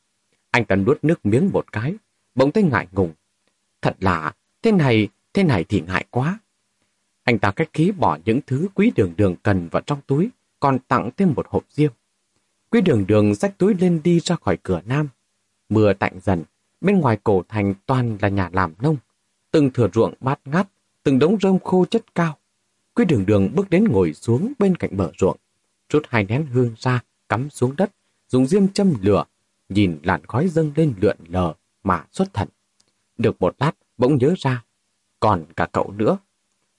Anh ta nuốt nước miếng một cái, bỗng thấy ngại ngùng. Thật lạ, thế này, thế này thì ngại quá. Anh ta cách khí bỏ những thứ quý đường đường cần vào trong túi, còn tặng thêm một hộp riêng. Quý đường đường rách túi lên đi ra khỏi cửa nam. Mưa tạnh dần, bên ngoài cổ thành toàn là nhà làm nông. Từng thửa ruộng bát ngát, từng đống rơm khô chất cao. Quý đường đường bước đến ngồi xuống bên cạnh bờ ruộng, rút hai nén hương ra, cắm xuống đất, dùng diêm châm lửa, nhìn làn khói dâng lên lượn lờ mà xuất thần. Được một lát, bỗng nhớ ra, còn cả cậu nữa.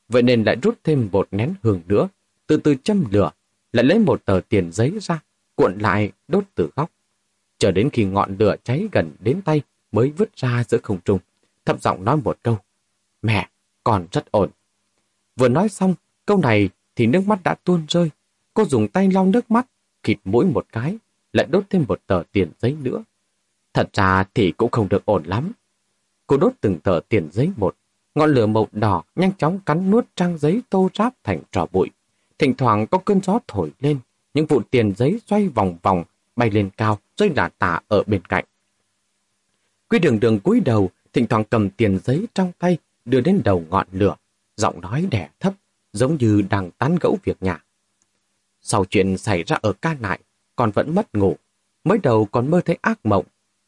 Vậy nên lại rút thêm một nén hương nữa, từ từ châm lửa, lại lấy một tờ tiền giấy ra, cuộn lại đốt từ góc. Chờ đến khi ngọn lửa cháy gần đến tay mới vứt ra giữa không trung, thấp giọng nói một câu. Mẹ, còn rất ổn. Vừa nói xong, câu này thì nước mắt đã tuôn rơi. Cô dùng tay lau nước mắt, khịt mũi một cái, lại đốt thêm một tờ tiền giấy nữa. Thật ra thì cũng không được ổn lắm. Cô đốt từng tờ tiền giấy một, ngọn lửa màu đỏ nhanh chóng cắn nuốt trang giấy tô ráp thành trò bụi. Thỉnh thoảng có cơn gió thổi lên, những vụ tiền giấy xoay vòng vòng, bay lên cao, rơi lả tả ở bên cạnh. Quy đường đường cúi đầu, thỉnh thoảng cầm tiền giấy trong tay, đưa đến đầu ngọn lửa, giọng nói đẻ thấp, giống như đang tán gẫu việc nhà. Sau chuyện xảy ra ở ca nại, con vẫn mất ngủ. Mới đầu còn mơ thấy ác mộng,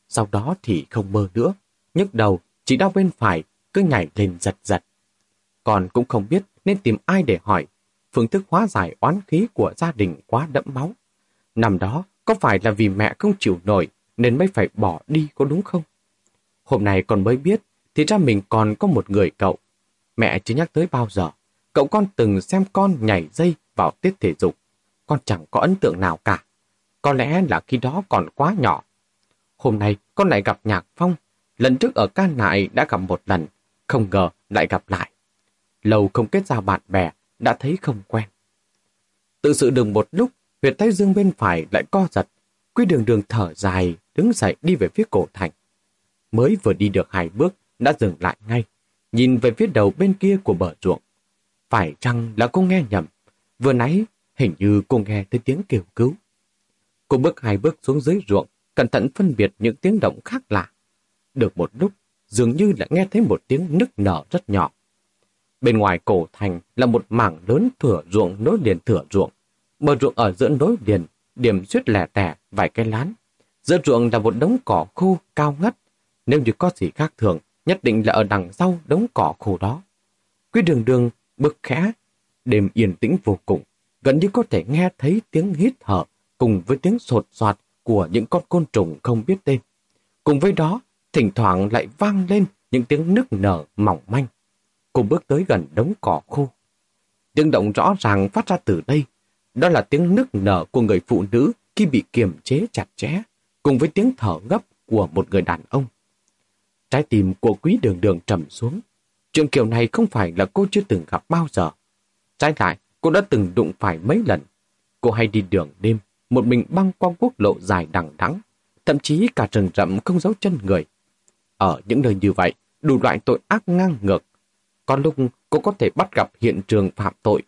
sau đó thì không mơ nữa. nhức đầu, chỉ đau bên phải, cứ nhảy lên giật giật. Còn cũng không biết nên tìm ai để hỏi. Phương thức hóa giải oán khí của gia đình quá đẫm máu. Năm đó, có phải là vì mẹ không chịu nổi nên mới phải bỏ đi có đúng không? Hôm nay còn mới biết, thì ra mình còn có một người cậu. Mẹ chưa nhắc tới bao giờ. Cậu con từng xem con nhảy dây vào tiết thể dục. Con chẳng có ấn tượng nào cả. Có lẽ là khi đó còn quá nhỏ. Hôm nay con lại gặp Nhạc Phong. Lần trước ở ca nại đã gặp một lần. Không ngờ lại gặp lại. Lâu không kết giao bạn bè, đã thấy không quen. Tự sự đừng một lúc, huyệt tay dương bên phải lại co giật. Quy đường đường thở dài, đứng dậy đi về phía cổ thành. Mới vừa đi được hai bước, đã dừng lại ngay, nhìn về phía đầu bên kia của bờ ruộng. Phải chăng là cô nghe nhầm? Vừa nãy, hình như cô nghe thấy tiếng kêu cứu. Cô bước hai bước xuống dưới ruộng, cẩn thận phân biệt những tiếng động khác lạ. Được một lúc, dường như đã nghe thấy một tiếng nức nở rất nhỏ. Bên ngoài cổ thành là một mảng lớn thửa ruộng nối liền thửa ruộng. Bờ ruộng ở giữa nối liền, điểm suýt lẻ tẻ, vài cái lán. Giữa ruộng là một đống cỏ khô cao ngất. Nếu như có gì khác thường, nhất định là ở đằng sau đống cỏ khô đó. Quý đường đường bước khẽ, đêm yên tĩnh vô cùng, gần như có thể nghe thấy tiếng hít thở cùng với tiếng sột soạt của những con côn trùng không biết tên. Cùng với đó, thỉnh thoảng lại vang lên những tiếng nức nở mỏng manh. Cô bước tới gần đống cỏ khô. Tiếng động rõ ràng phát ra từ đây. Đó là tiếng nức nở của người phụ nữ khi bị kiềm chế chặt chẽ, cùng với tiếng thở gấp của một người đàn ông. Trái tim của quý đường đường trầm xuống. Chuyện kiểu này không phải là cô chưa từng gặp bao giờ. Trái lại, cô đã từng đụng phải mấy lần. Cô hay đi đường đêm, một mình băng qua quốc lộ dài đằng đẵng, thậm chí cả rừng rậm không giấu chân người. Ở những nơi như vậy, đủ loại tội ác ngang ngược. Có lúc cũng có thể bắt gặp hiện trường phạm tội.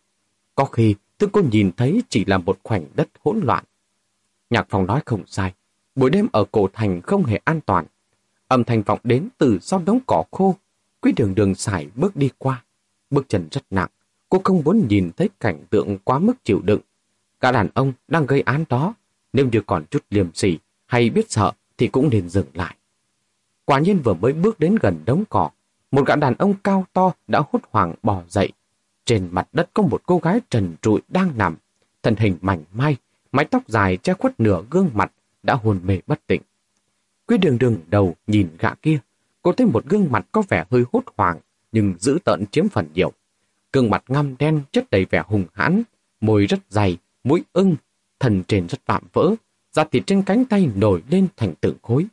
Có khi, thứ cô nhìn thấy chỉ là một khoảnh đất hỗn loạn. Nhạc phòng nói không sai, buổi đêm ở cổ thành không hề an toàn. Âm thanh vọng đến từ sau đống cỏ khô. Quý đường đường xài bước đi qua. Bước chân rất nặng. Cô không muốn nhìn thấy cảnh tượng quá mức chịu đựng. Cả đàn ông đang gây án đó. Nếu như còn chút liềm sỉ hay biết sợ thì cũng nên dừng lại. Quả nhiên vừa mới bước đến gần đống cỏ, một gã đàn ông cao to đã hốt hoảng bò dậy. Trên mặt đất có một cô gái trần trụi đang nằm, thân hình mảnh mai, mái tóc dài che khuất nửa gương mặt, đã hồn mê bất tỉnh. Quý đường đường đầu nhìn gã kia, cô thấy một gương mặt có vẻ hơi hốt hoảng, nhưng giữ tợn chiếm phần nhiều. Gương mặt ngăm đen chất đầy vẻ hùng hãn, môi rất dày, mũi ưng, thần trên rất vạm vỡ, da thịt trên cánh tay nổi lên thành từng khối.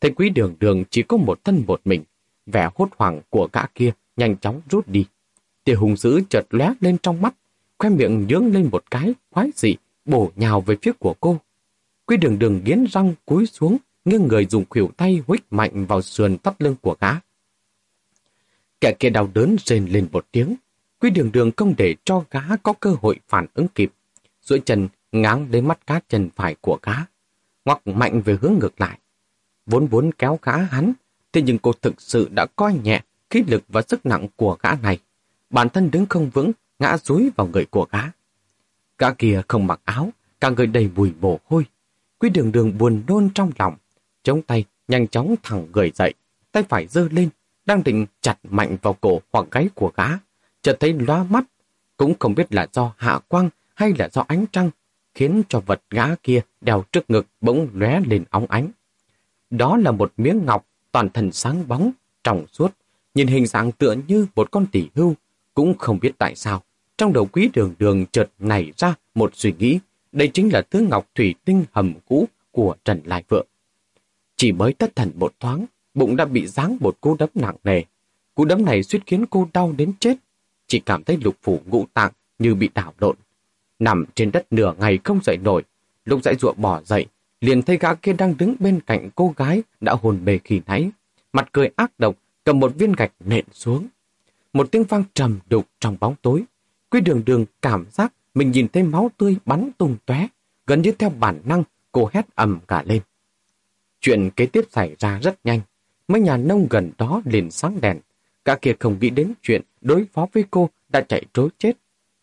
Thấy quý đường đường chỉ có một thân một mình, vẻ hốt hoảng của gã kia nhanh chóng rút đi. Tia hùng dữ chợt lóe lên trong mắt, khoe miệng nhướng lên một cái, khoái dị, bổ nhào về phía của cô. Quy đường đường nghiến răng cúi xuống, nghiêng người dùng khuỷu tay huých mạnh vào sườn thắt lưng của gã. Kẻ kia đau đớn rên lên một tiếng. Quy đường đường không để cho gã có cơ hội phản ứng kịp. duỗi chân ngáng đến mắt cá chân phải của gã. Ngoặc mạnh về hướng ngược lại. Vốn vốn kéo gã hắn, thế nhưng cô thực sự đã coi nhẹ khí lực và sức nặng của gã này. Bản thân đứng không vững, ngã rúi vào người của gã. Gã kia không mặc áo, cả người đầy mùi mồ hôi. Quý đường đường buồn nôn trong lòng, chống tay, nhanh chóng thẳng người dậy, tay phải giơ lên, đang định chặt mạnh vào cổ hoặc gáy của gã. Chợt thấy loa mắt, cũng không biết là do hạ quang hay là do ánh trăng, khiến cho vật gã kia đèo trước ngực bỗng lóe lên óng ánh. Đó là một miếng ngọc toàn thân sáng bóng, trong suốt, nhìn hình dạng tựa như một con tỷ hưu, cũng không biết tại sao. Trong đầu quý đường đường chợt nảy ra một suy nghĩ, đây chính là thứ ngọc thủy tinh hầm cũ của Trần Lai Vượng. Chỉ mới tất thần một thoáng, bụng đã bị giáng một cú đấm nặng nề. Cú đấm này suýt khiến cô đau đến chết. Chỉ cảm thấy lục phủ ngũ tạng như bị đảo lộn. Nằm trên đất nửa ngày không dậy nổi, lúc dãy ruộng bỏ dậy, liền thấy gã kia đang đứng bên cạnh cô gái đã hồn bề khi nãy. Mặt cười ác độc, cầm một viên gạch nện xuống. Một tiếng vang trầm đục trong bóng tối. Quy đường đường cảm giác mình nhìn thấy máu tươi bắn tung tóe, gần như theo bản năng cô hét ầm cả lên. Chuyện kế tiếp xảy ra rất nhanh. Mấy nhà nông gần đó liền sáng đèn. Cả kia không nghĩ đến chuyện đối phó với cô đã chạy trối chết.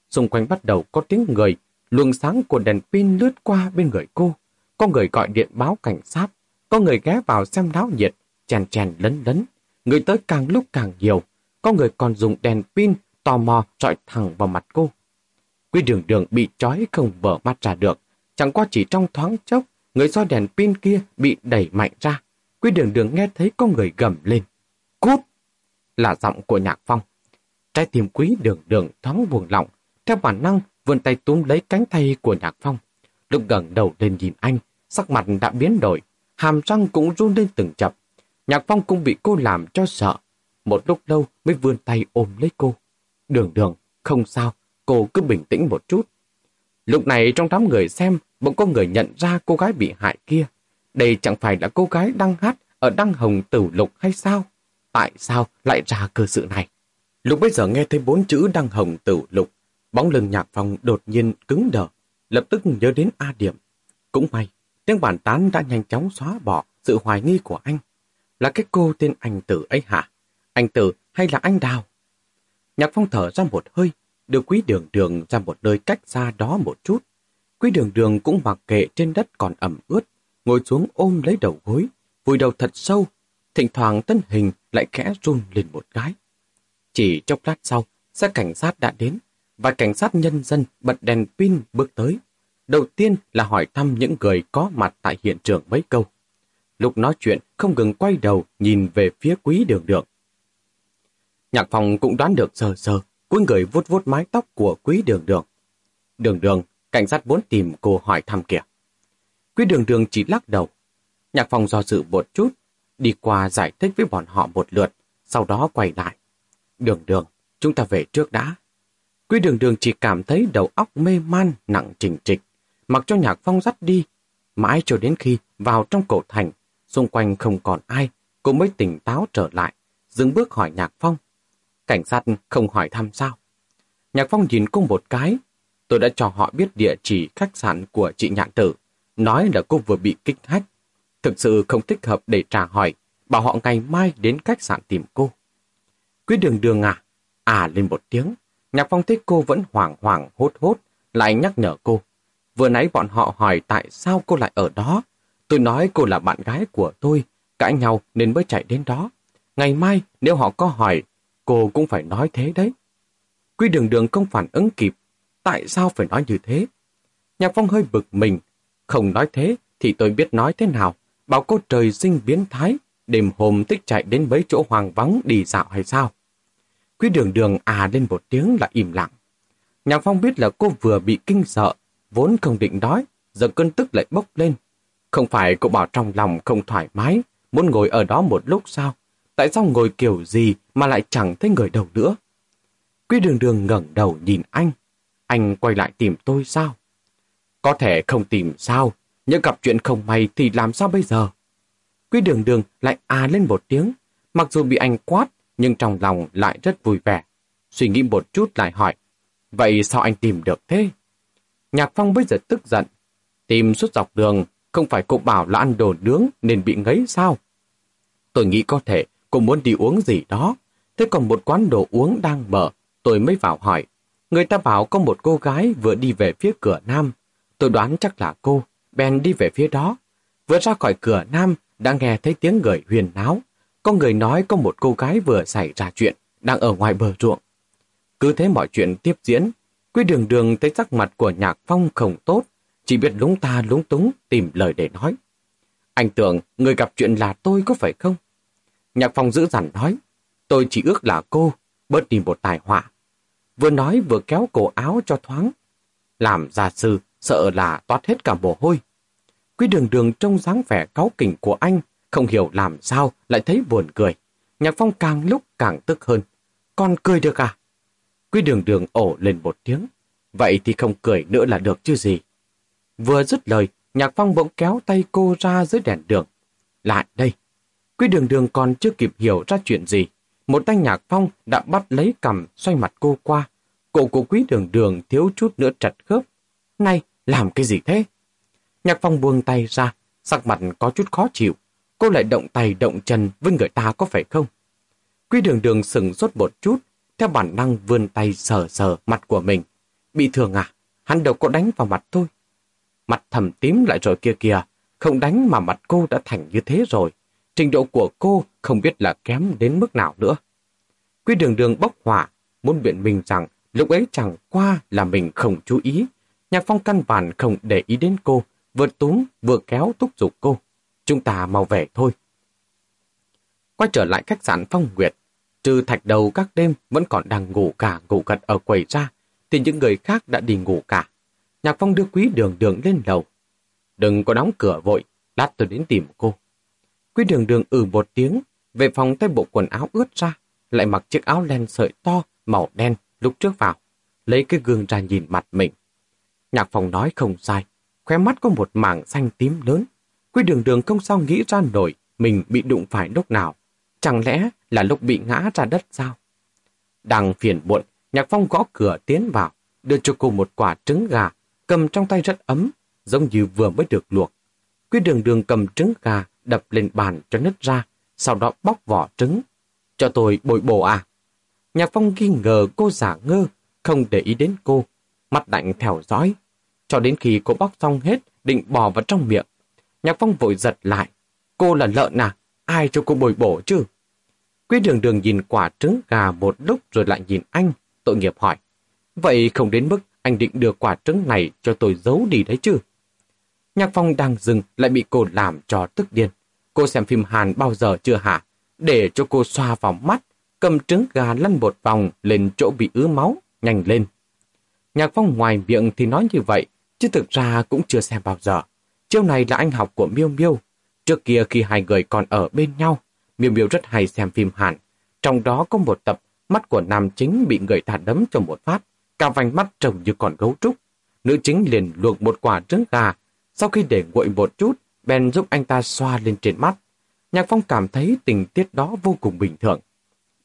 Xung quanh bắt đầu có tiếng người, luồng sáng của đèn pin lướt qua bên người cô. Có người gọi điện báo cảnh sát, có người ghé vào xem náo nhiệt, chèn chèn lấn lấn. Người tới càng lúc càng nhiều, có người còn dùng đèn pin tò mò trọi thẳng vào mặt cô. Quy đường đường bị trói không mở mắt ra được, chẳng qua chỉ trong thoáng chốc, người do đèn pin kia bị đẩy mạnh ra. Quy đường đường nghe thấy có người gầm lên. Cút! Là giọng của nhạc phong. Trái tim quý đường đường thoáng buồn lỏng, theo bản năng vươn tay túm lấy cánh tay của nhạc phong. Lúc gần đầu lên nhìn anh, sắc mặt đã biến đổi, hàm răng cũng run lên từng chập. Nhạc phong cũng bị cô làm cho sợ. Một lúc lâu mới vươn tay ôm lấy cô. Đường đường, không sao, cô cứ bình tĩnh một chút. Lúc này trong đám người xem, bỗng có người nhận ra cô gái bị hại kia. Đây chẳng phải là cô gái đang hát ở Đăng Hồng Tử Lục hay sao? Tại sao lại ra cơ sự này? Lúc bây giờ nghe thấy bốn chữ Đăng Hồng Tử Lục, bóng lưng nhạc phong đột nhiên cứng đờ, lập tức nhớ đến A Điểm. Cũng may, tiếng bản tán đã nhanh chóng xóa bỏ sự hoài nghi của anh. Là cái cô tên anh Tử ấy hả? Anh Tử hay là anh Đào? Nhạc phong thở ra một hơi, đưa quý đường đường ra một nơi cách xa đó một chút. Quý đường đường cũng mặc kệ trên đất còn ẩm ướt, ngồi xuống ôm lấy đầu gối, vùi đầu thật sâu, thỉnh thoảng thân hình lại khẽ run lên một cái. Chỉ chốc lát sau, xe cảnh sát đã đến, và cảnh sát nhân dân bật đèn pin bước tới. Đầu tiên là hỏi thăm những người có mặt tại hiện trường mấy câu. Lúc nói chuyện không ngừng quay đầu nhìn về phía quý đường đường. Nhạc phòng cũng đoán được sờ sờ, cuối người vuốt vuốt mái tóc của quý đường đường. Đường đường, cảnh sát vốn tìm cô hỏi thăm kìa. Quý đường đường chỉ lắc đầu. Nhạc phòng do dự một chút, đi qua giải thích với bọn họ một lượt, sau đó quay lại. Đường đường, chúng ta về trước đã. Quý đường đường chỉ cảm thấy đầu óc mê man nặng trình trịch, mặc cho nhạc phong dắt đi. Mãi cho đến khi vào trong cổ thành, xung quanh không còn ai, cô mới tỉnh táo trở lại, dừng bước hỏi nhạc phong. Cảnh sát không hỏi thăm sao. Nhạc phong nhìn cô một cái, tôi đã cho họ biết địa chỉ khách sạn của chị nhạn tử, nói là cô vừa bị kích hách. Thực sự không thích hợp để trả hỏi, bảo họ ngày mai đến khách sạn tìm cô. Quý đường đường à, à lên một tiếng, Nhạc Phong thấy cô vẫn hoảng hoảng hốt hốt, lại nhắc nhở cô. Vừa nãy bọn họ hỏi tại sao cô lại ở đó. Tôi nói cô là bạn gái của tôi, cãi nhau nên mới chạy đến đó. Ngày mai nếu họ có hỏi, cô cũng phải nói thế đấy. Quy đường đường không phản ứng kịp. Tại sao phải nói như thế? Nhạc Phong hơi bực mình. Không nói thế thì tôi biết nói thế nào. Bảo cô trời sinh biến thái, đêm hôm tích chạy đến mấy chỗ hoàng vắng đi dạo hay sao? Quý đường đường à lên một tiếng là im lặng. Nhạc Phong biết là cô vừa bị kinh sợ, vốn không định đói, giờ cơn tức lại bốc lên. Không phải cô bảo trong lòng không thoải mái, muốn ngồi ở đó một lúc sao? Tại sao ngồi kiểu gì mà lại chẳng thấy người đầu nữa? Quý đường đường ngẩng đầu nhìn anh. Anh quay lại tìm tôi sao? Có thể không tìm sao, nhưng gặp chuyện không may thì làm sao bây giờ? Quý đường đường lại à lên một tiếng, mặc dù bị anh quát nhưng trong lòng lại rất vui vẻ. Suy nghĩ một chút lại hỏi, vậy sao anh tìm được thế? Nhạc Phong bây giờ tức giận, tìm suốt dọc đường, không phải cô bảo là ăn đồ nướng nên bị ngấy sao? Tôi nghĩ có thể cô muốn đi uống gì đó, thế còn một quán đồ uống đang mở, tôi mới vào hỏi. Người ta bảo có một cô gái vừa đi về phía cửa nam, tôi đoán chắc là cô, bèn đi về phía đó. Vừa ra khỏi cửa nam, đã nghe thấy tiếng người huyền náo, có người nói có một cô gái vừa xảy ra chuyện, đang ở ngoài bờ ruộng. Cứ thế mọi chuyện tiếp diễn, Quy đường đường thấy sắc mặt của Nhạc Phong không tốt, chỉ biết lúng ta lúng túng tìm lời để nói. Anh tưởng người gặp chuyện là tôi có phải không? Nhạc Phong giữ dằn nói, tôi chỉ ước là cô, bớt đi một tài họa. Vừa nói vừa kéo cổ áo cho thoáng. Làm gia sư, sợ là toát hết cả mồ hôi. Quý đường đường trông dáng vẻ cáu kỉnh của anh, không hiểu làm sao lại thấy buồn cười. Nhạc Phong càng lúc càng tức hơn. Con cười được à? Quý đường đường ổ lên một tiếng. Vậy thì không cười nữa là được chứ gì. Vừa dứt lời, Nhạc Phong bỗng kéo tay cô ra dưới đèn đường. Lại đây. Quý đường đường còn chưa kịp hiểu ra chuyện gì. một tay nhạc phong đã bắt lấy cầm xoay mặt cô qua. Cổ của quý đường đường thiếu chút nữa trật khớp. Này, làm cái gì thế? Nhạc phong buông tay ra, sắc mặt có chút khó chịu. Cô lại động tay động chân với người ta có phải không? Quý đường đường sừng sốt một chút, theo bản năng vươn tay sờ sờ mặt của mình. Bị thương à? Hắn đâu có đánh vào mặt thôi. Mặt thầm tím lại rồi kia kìa, không đánh mà mặt cô đã thành như thế rồi. Trình độ của cô không biết là kém đến mức nào nữa. quy đường đường bốc hỏa, muốn biện mình rằng lúc ấy chẳng qua là mình không chú ý. Nhạc phong căn bản không để ý đến cô, vừa túm vừa kéo thúc giục cô. Chúng ta mau về thôi. Quay trở lại khách sạn Phong Nguyệt, trừ thạch đầu các đêm vẫn còn đang ngủ cả ngủ gật ở quầy ra, thì những người khác đã đi ngủ cả. Nhạc Phong đưa quý đường đường lên lầu. Đừng có đóng cửa vội, lát tôi đến tìm cô. Quý đường đường ừ một tiếng, về phòng tay bộ quần áo ướt ra, lại mặc chiếc áo len sợi to, màu đen lúc trước vào, lấy cái gương ra nhìn mặt mình. Nhạc Phong nói không sai, khóe mắt có một mảng xanh tím lớn. Quý đường đường không sao nghĩ ra nổi mình bị đụng phải lúc nào. Chẳng lẽ là lúc bị ngã ra đất sao? Đang phiền muộn, Nhạc Phong gõ cửa tiến vào, đưa cho cô một quả trứng gà, cầm trong tay rất ấm, giống như vừa mới được luộc. Quý đường đường cầm trứng gà, đập lên bàn cho nứt ra, sau đó bóc vỏ trứng. Cho tôi bồi bổ à? Nhạc Phong nghi ngờ cô giả ngơ, không để ý đến cô, mắt lạnh theo dõi. Cho đến khi cô bóc xong hết, định bỏ vào trong miệng. Nhạc Phong vội giật lại. Cô là lợn à? Ai cho cô bồi bổ chứ? Quý đường đường nhìn quả trứng gà một lúc rồi lại nhìn anh, tội nghiệp hỏi. Vậy không đến mức anh định đưa quả trứng này cho tôi giấu đi đấy chứ? Nhạc Phong đang dừng lại bị cô làm cho tức điên. Cô xem phim Hàn bao giờ chưa hả? Để cho cô xoa vào mắt, cầm trứng gà lăn một vòng lên chỗ bị ứ máu, nhanh lên. Nhạc Phong ngoài miệng thì nói như vậy, chứ thực ra cũng chưa xem bao giờ. Chiêu này là anh học của Miêu Miêu. Trước kia khi hai người còn ở bên nhau, Miêu Miêu rất hay xem phim Hàn. Trong đó có một tập mắt của nam chính bị người ta đấm cho một phát, cả vành mắt trông như còn gấu trúc. Nữ chính liền luộc một quả trứng gà, sau khi để nguội một chút, Ben giúp anh ta xoa lên trên mắt. Nhạc Phong cảm thấy tình tiết đó vô cùng bình thường.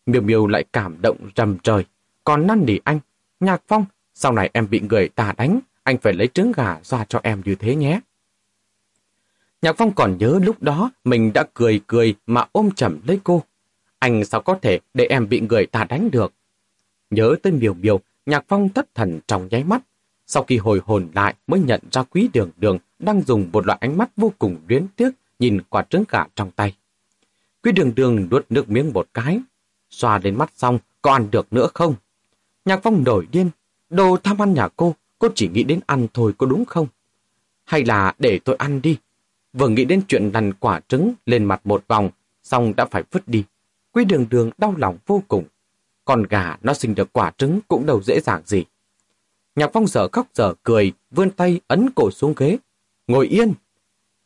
Miêu Miêu lại cảm động rầm trời, còn năn nỉ anh. Nhạc Phong, sau này em bị người ta đánh, anh phải lấy trứng gà ra cho em như thế nhé. Nhạc Phong còn nhớ lúc đó mình đã cười cười mà ôm chầm lấy cô. Anh sao có thể để em bị người ta đánh được? Nhớ tới miều miều, Nhạc Phong thất thần trong nháy mắt. Sau khi hồi hồn lại mới nhận ra quý đường đường đang dùng một loại ánh mắt vô cùng luyến tiếc nhìn quả trứng gà trong tay. Quý đường đường nuốt nước miếng một cái. Xoa lên mắt xong, có ăn được nữa không? Nhạc Phong nổi điên. Đồ tham ăn nhà cô, cô chỉ nghĩ đến ăn thôi có đúng không? Hay là để tôi ăn đi? Vừa nghĩ đến chuyện lăn quả trứng lên mặt một vòng, xong đã phải vứt đi. Quý đường đường đau lòng vô cùng. Con gà nó sinh được quả trứng cũng đâu dễ dàng gì. Nhạc phong dở khóc dở cười, vươn tay ấn cổ xuống ghế. Ngồi yên!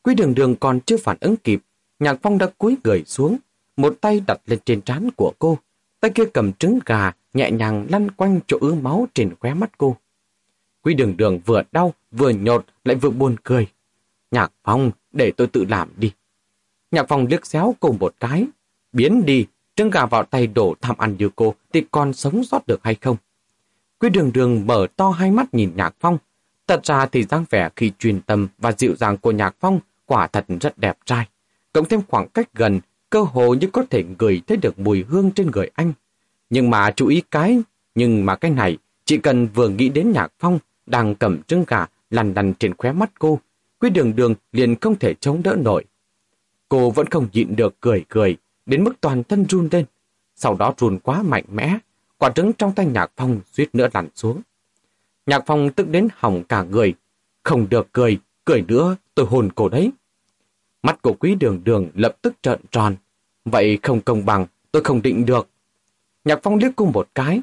Quý đường đường còn chưa phản ứng kịp. Nhạc phong đã cúi người xuống, một tay đặt lên trên trán của cô. Tay kia cầm trứng gà, nhẹ nhàng lăn quanh chỗ ứ máu trên khóe mắt cô. Quý đường đường vừa đau, vừa nhột, lại vừa buồn cười. Nhạc phong, để tôi tự làm đi. Nhạc phong liếc xéo cô một cái. Biến đi, trứng gà vào tay đổ tham ăn như cô thì còn sống sót được hay không? Quý đường đường mở to hai mắt nhìn Nhạc Phong. Thật ra thì dáng vẻ khi truyền tâm và dịu dàng của Nhạc Phong quả thật rất đẹp trai. Cộng thêm khoảng cách gần, cơ hồ như có thể ngửi thấy được mùi hương trên người anh. Nhưng mà chú ý cái, nhưng mà cái này, chỉ cần vừa nghĩ đến Nhạc Phong đang cầm trứng gà lằn lằn trên khóe mắt cô, Quý đường đường liền không thể chống đỡ nổi. Cô vẫn không nhịn được cười cười, đến mức toàn thân run lên. Sau đó run quá mạnh mẽ, quả trứng trong tay Nhạc Phong suýt nữa lăn xuống. Nhạc Phong tức đến hỏng cả người. Không được cười, cười nữa tôi hồn cổ đấy. Mắt của quý đường đường lập tức trợn tròn. Vậy không công bằng, tôi không định được. Nhạc Phong liếc cô một cái.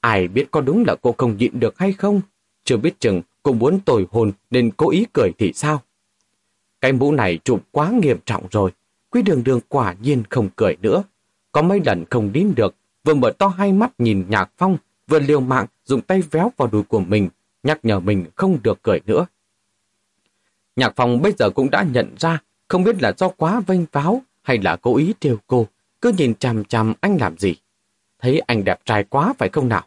Ai biết có đúng là cô không nhịn được hay không? Chưa biết chừng cô muốn tồi hồn nên cố ý cười thì sao? Cái mũ này chụp quá nghiêm trọng rồi. Quý đường đường quả nhiên không cười nữa. Có mấy lần không nín được, vừa mở to hai mắt nhìn nhạc phong, vừa liều mạng dùng tay véo vào đùi của mình, nhắc nhở mình không được cười nữa. Nhạc phong bây giờ cũng đã nhận ra, không biết là do quá vênh váo hay là cố ý trêu cô, cứ nhìn chằm chằm anh làm gì. thấy anh đẹp trai quá phải không nào?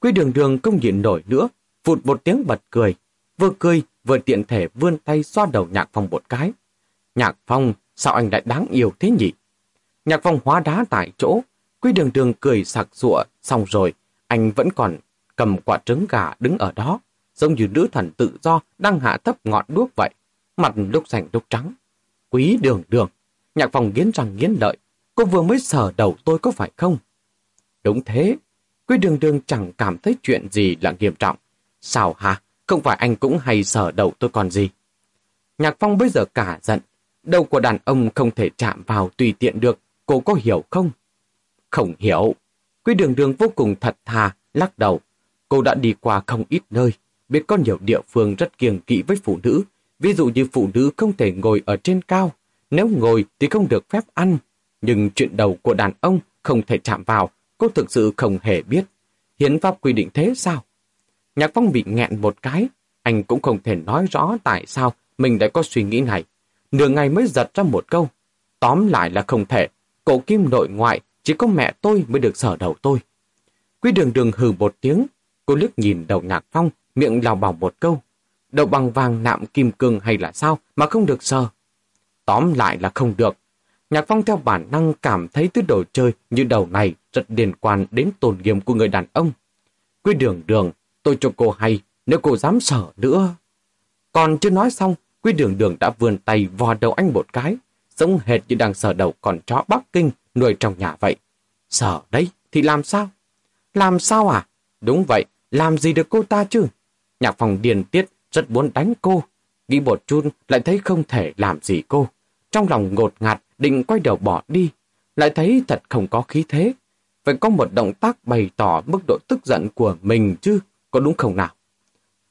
Quý đường đường không nhìn nổi nữa, phụt một tiếng bật cười. Vừa cười, vừa tiện thể vươn tay xoa đầu Nhạc Phong một cái. Nhạc Phong, sao anh lại đáng yêu thế nhỉ? Nhạc Phong hóa đá tại chỗ, Quý đường đường cười sặc sụa, xong rồi, anh vẫn còn cầm quả trứng gà đứng ở đó, giống như nữ thần tự do đang hạ thấp ngọn đuốc vậy, mặt lúc xanh lúc trắng. Quý đường đường, nhạc Phong nghiến răng nghiến lợi, cô vừa mới sờ đầu tôi có phải không? Đúng thế, quý đường đường chẳng cảm thấy chuyện gì là nghiêm trọng. Sao hả? Không phải anh cũng hay sở đầu tôi còn gì? Nhạc Phong bây giờ cả giận, đầu của đàn ông không thể chạm vào tùy tiện được, cô có hiểu không? Không hiểu. Quý đường đường vô cùng thật thà, lắc đầu. Cô đã đi qua không ít nơi, biết có nhiều địa phương rất kiêng kỵ với phụ nữ. Ví dụ như phụ nữ không thể ngồi ở trên cao, nếu ngồi thì không được phép ăn. Nhưng chuyện đầu của đàn ông không thể chạm vào, cô thực sự không hề biết. Hiến pháp quy định thế sao? Nhạc Phong bị nghẹn một cái, anh cũng không thể nói rõ tại sao mình đã có suy nghĩ này. Nửa ngày mới giật ra một câu. Tóm lại là không thể, cổ kim nội ngoại chỉ có mẹ tôi mới được sở đầu tôi. Quý đường đường hừ một tiếng, cô liếc nhìn đầu nhạc phong, miệng lào bảo một câu. Đầu bằng vàng nạm kim cương hay là sao mà không được sờ? Tóm lại là không được. Nhạc phong theo bản năng cảm thấy thứ đồ chơi như đầu này rất liên quan đến tồn nghiêm của người đàn ông. Quý đường đường, tôi cho cô hay, nếu cô dám sợ nữa. Còn chưa nói xong, Quy đường đường đã vươn tay vò đầu anh một cái, giống hệt như đang sờ đầu con chó Bắc Kinh nuôi trong nhà vậy. Sợ đấy, thì làm sao? Làm sao à? Đúng vậy, làm gì được cô ta chứ? Nhạc phòng điền tiết rất muốn đánh cô. Nghĩ một chút lại thấy không thể làm gì cô. Trong lòng ngột ngạt định quay đầu bỏ đi. Lại thấy thật không có khí thế. Phải có một động tác bày tỏ mức độ tức giận của mình chứ, có đúng không nào?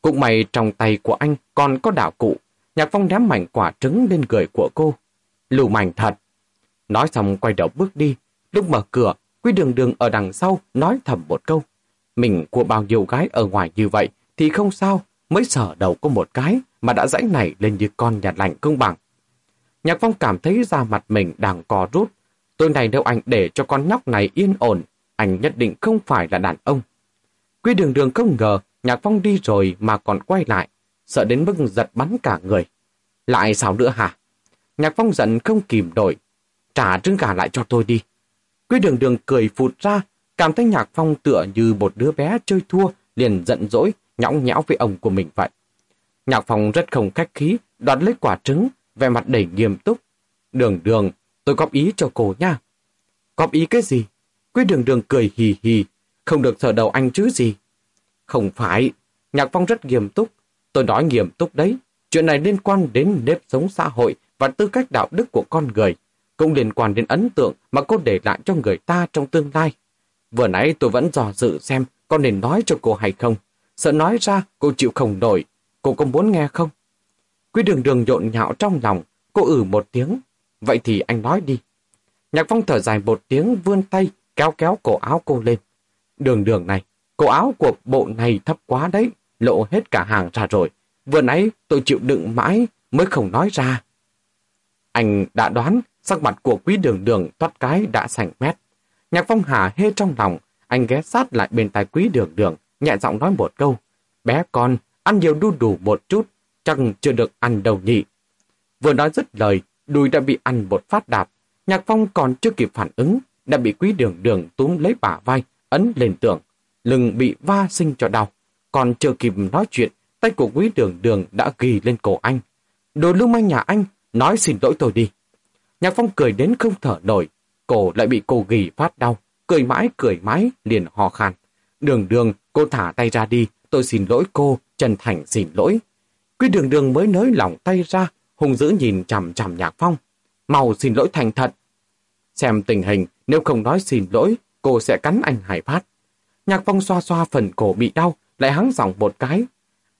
Cũng may trong tay của anh còn có đạo cụ. Nhạc phong ném mảnh quả trứng lên người của cô. Lù mảnh thật, Nói xong quay đầu bước đi. Lúc mở cửa, Quý đường đường ở đằng sau nói thầm một câu. Mình của bao nhiêu gái ở ngoài như vậy thì không sao, mới sở đầu có một cái mà đã rãnh nảy lên như con nhà lành công bằng. Nhạc Phong cảm thấy da mặt mình đang co rút. Tôi này nếu anh để cho con nhóc này yên ổn, anh nhất định không phải là đàn ông quy đường đường không ngờ Nhạc Phong đi rồi mà còn quay lại, sợ đến mức giật bắn cả người. Lại sao nữa hả? Nhạc Phong giận không kìm nổi, trả trứng gà lại cho tôi đi. quy đường đường cười phụt ra, cảm thấy Nhạc Phong tựa như một đứa bé chơi thua, liền giận dỗi, nhõng nhẽo với ông của mình vậy. Nhạc Phong rất không khách khí, đoạt lấy quả trứng, vẻ mặt đầy nghiêm túc. Đường đường, tôi góp ý cho cô nha. Góp ý cái gì? quy đường đường cười hì hì, không được thở đầu anh chứ gì. Không phải, Nhạc Phong rất nghiêm túc. Tôi nói nghiêm túc đấy. Chuyện này liên quan đến nếp sống xã hội và tư cách đạo đức của con người cũng liên quan đến ấn tượng mà cô để lại cho người ta trong tương lai. Vừa nãy tôi vẫn dò dự xem có nên nói cho cô hay không. Sợ nói ra cô chịu không nổi, cô có muốn nghe không? Quý đường đường nhộn nhạo trong lòng, cô ử một tiếng. Vậy thì anh nói đi. Nhạc phong thở dài một tiếng vươn tay, kéo kéo cổ áo cô lên. Đường đường này, cổ áo của bộ này thấp quá đấy, lộ hết cả hàng ra rồi. Vừa nãy tôi chịu đựng mãi mới không nói ra. Anh đã đoán Sắc mặt của quý đường đường toát cái đã sành mét. Nhạc phong hà hê trong lòng, anh ghé sát lại bên tai quý đường đường, nhẹ giọng nói một câu. Bé con, ăn nhiều đu đủ một chút, chẳng chưa được ăn đâu nhỉ. Vừa nói dứt lời, đùi đã bị ăn một phát đạp. Nhạc phong còn chưa kịp phản ứng, đã bị quý đường đường túm lấy bả vai, ấn lên tường. Lưng bị va sinh cho đau. Còn chưa kịp nói chuyện, tay của quý đường đường đã ghi lên cổ anh. Đồ lưu manh nhà anh, nói xin lỗi tôi đi. Nhạc Phong cười đến không thở nổi, cổ lại bị cô ghi phát đau, cười mãi cười mãi liền hò khan. Đường đường, cô thả tay ra đi, tôi xin lỗi cô, chân thành xin lỗi. Quý đường đường mới nới lỏng tay ra, hung dữ nhìn chằm chằm Nhạc Phong. Màu xin lỗi thành thật. Xem tình hình, nếu không nói xin lỗi, cô sẽ cắn anh Hải Phát. Nhạc Phong xoa xoa phần cổ bị đau, lại hắng giọng một cái.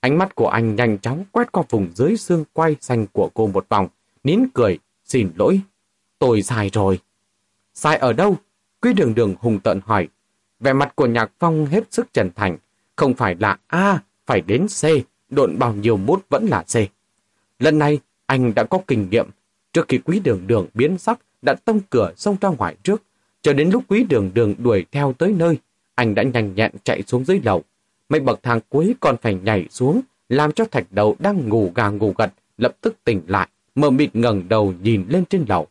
Ánh mắt của anh nhanh chóng quét qua vùng dưới xương quay xanh của cô một vòng, nín cười, Xin lỗi, tôi sai rồi. Sai ở đâu? Quý đường đường hùng tận hỏi. Vẻ mặt của Nhạc Phong hết sức chân thành. Không phải là A, phải đến C, độn bao nhiêu mút vẫn là C. Lần này, anh đã có kinh nghiệm. Trước khi quý đường đường biến sắc, đã tông cửa xông ra ngoài trước. Chờ đến lúc quý đường đường đuổi theo tới nơi, anh đã nhanh nhẹn chạy xuống dưới lầu. Mấy bậc thang cuối còn phải nhảy xuống, làm cho thạch đầu đang ngủ gà ngủ gật, lập tức tỉnh lại, mờ mịt ngẩng đầu nhìn lên trên lầu.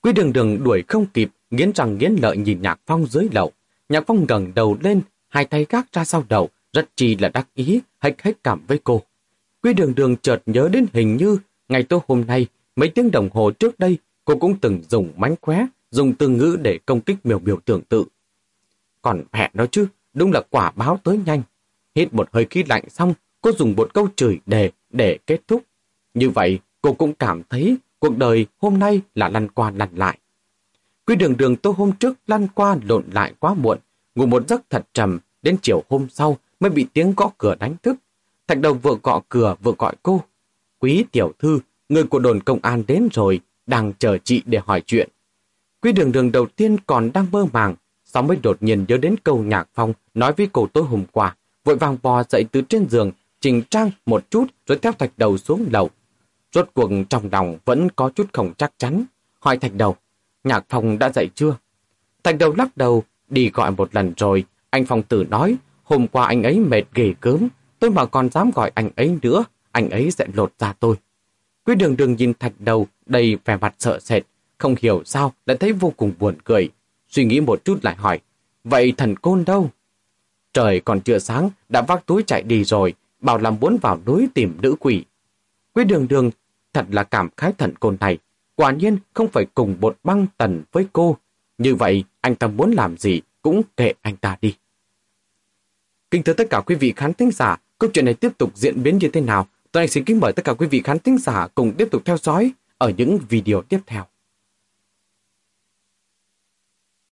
Quý đường đường đuổi không kịp, nghiến răng nghiến lợi nhìn Nhạc Phong dưới lầu. Nhạc Phong ngẩng đầu lên, hai tay gác ra sau đầu, rất chi là đắc ý, hách hách cảm với cô. Quý đường đường chợt nhớ đến hình như, ngày tối hôm nay, mấy tiếng đồng hồ trước đây, cô cũng từng dùng mánh khóe, dùng từ ngữ để công kích miều biểu tưởng tự. Còn mẹ nó chứ, đúng là quả báo tới nhanh. Hít một hơi khí lạnh xong, cô dùng một câu chửi đề để kết thúc. Như vậy, cô cũng cảm thấy cuộc đời hôm nay là lăn qua lăn lại. Quy đường đường tôi hôm trước lăn qua lộn lại quá muộn, ngủ một giấc thật trầm, đến chiều hôm sau mới bị tiếng gõ cửa đánh thức. Thạch đầu vừa gõ cửa vừa gọi cô. Quý tiểu thư, người của đồn công an đến rồi, đang chờ chị để hỏi chuyện. Quý đường đường đầu tiên còn đang mơ màng, sau mới đột nhiên nhớ đến câu nhạc phong nói với cô tối hôm qua, vội vàng bò dậy từ trên giường, chỉnh trang một chút rồi theo thạch đầu xuống lầu. Rốt cuộc trong lòng vẫn có chút không chắc chắn. Hỏi thạch đầu, nhạc phong đã dậy chưa? Thạch đầu lắc đầu, đi gọi một lần rồi. Anh phong tử nói, hôm qua anh ấy mệt ghê cớm, tôi mà còn dám gọi anh ấy nữa, anh ấy sẽ lột ra tôi. Quý đường đường nhìn thạch đầu, đầy vẻ mặt sợ sệt, không hiểu sao lại thấy vô cùng buồn cười. Suy nghĩ một chút lại hỏi, vậy thần côn đâu? Trời còn chưa sáng, đã vác túi chạy đi rồi, bảo làm muốn vào núi tìm nữ quỷ. Quý đường đường thật là cảm khái thần côn này. Quả nhiên không phải cùng bột băng tần với cô. Như vậy, anh ta muốn làm gì cũng kệ anh ta đi. Kính thưa tất cả quý vị khán thính giả, câu chuyện này tiếp tục diễn biến như thế nào? Tôi xin kính mời tất cả quý vị khán thính giả cùng tiếp tục theo dõi ở những video tiếp theo.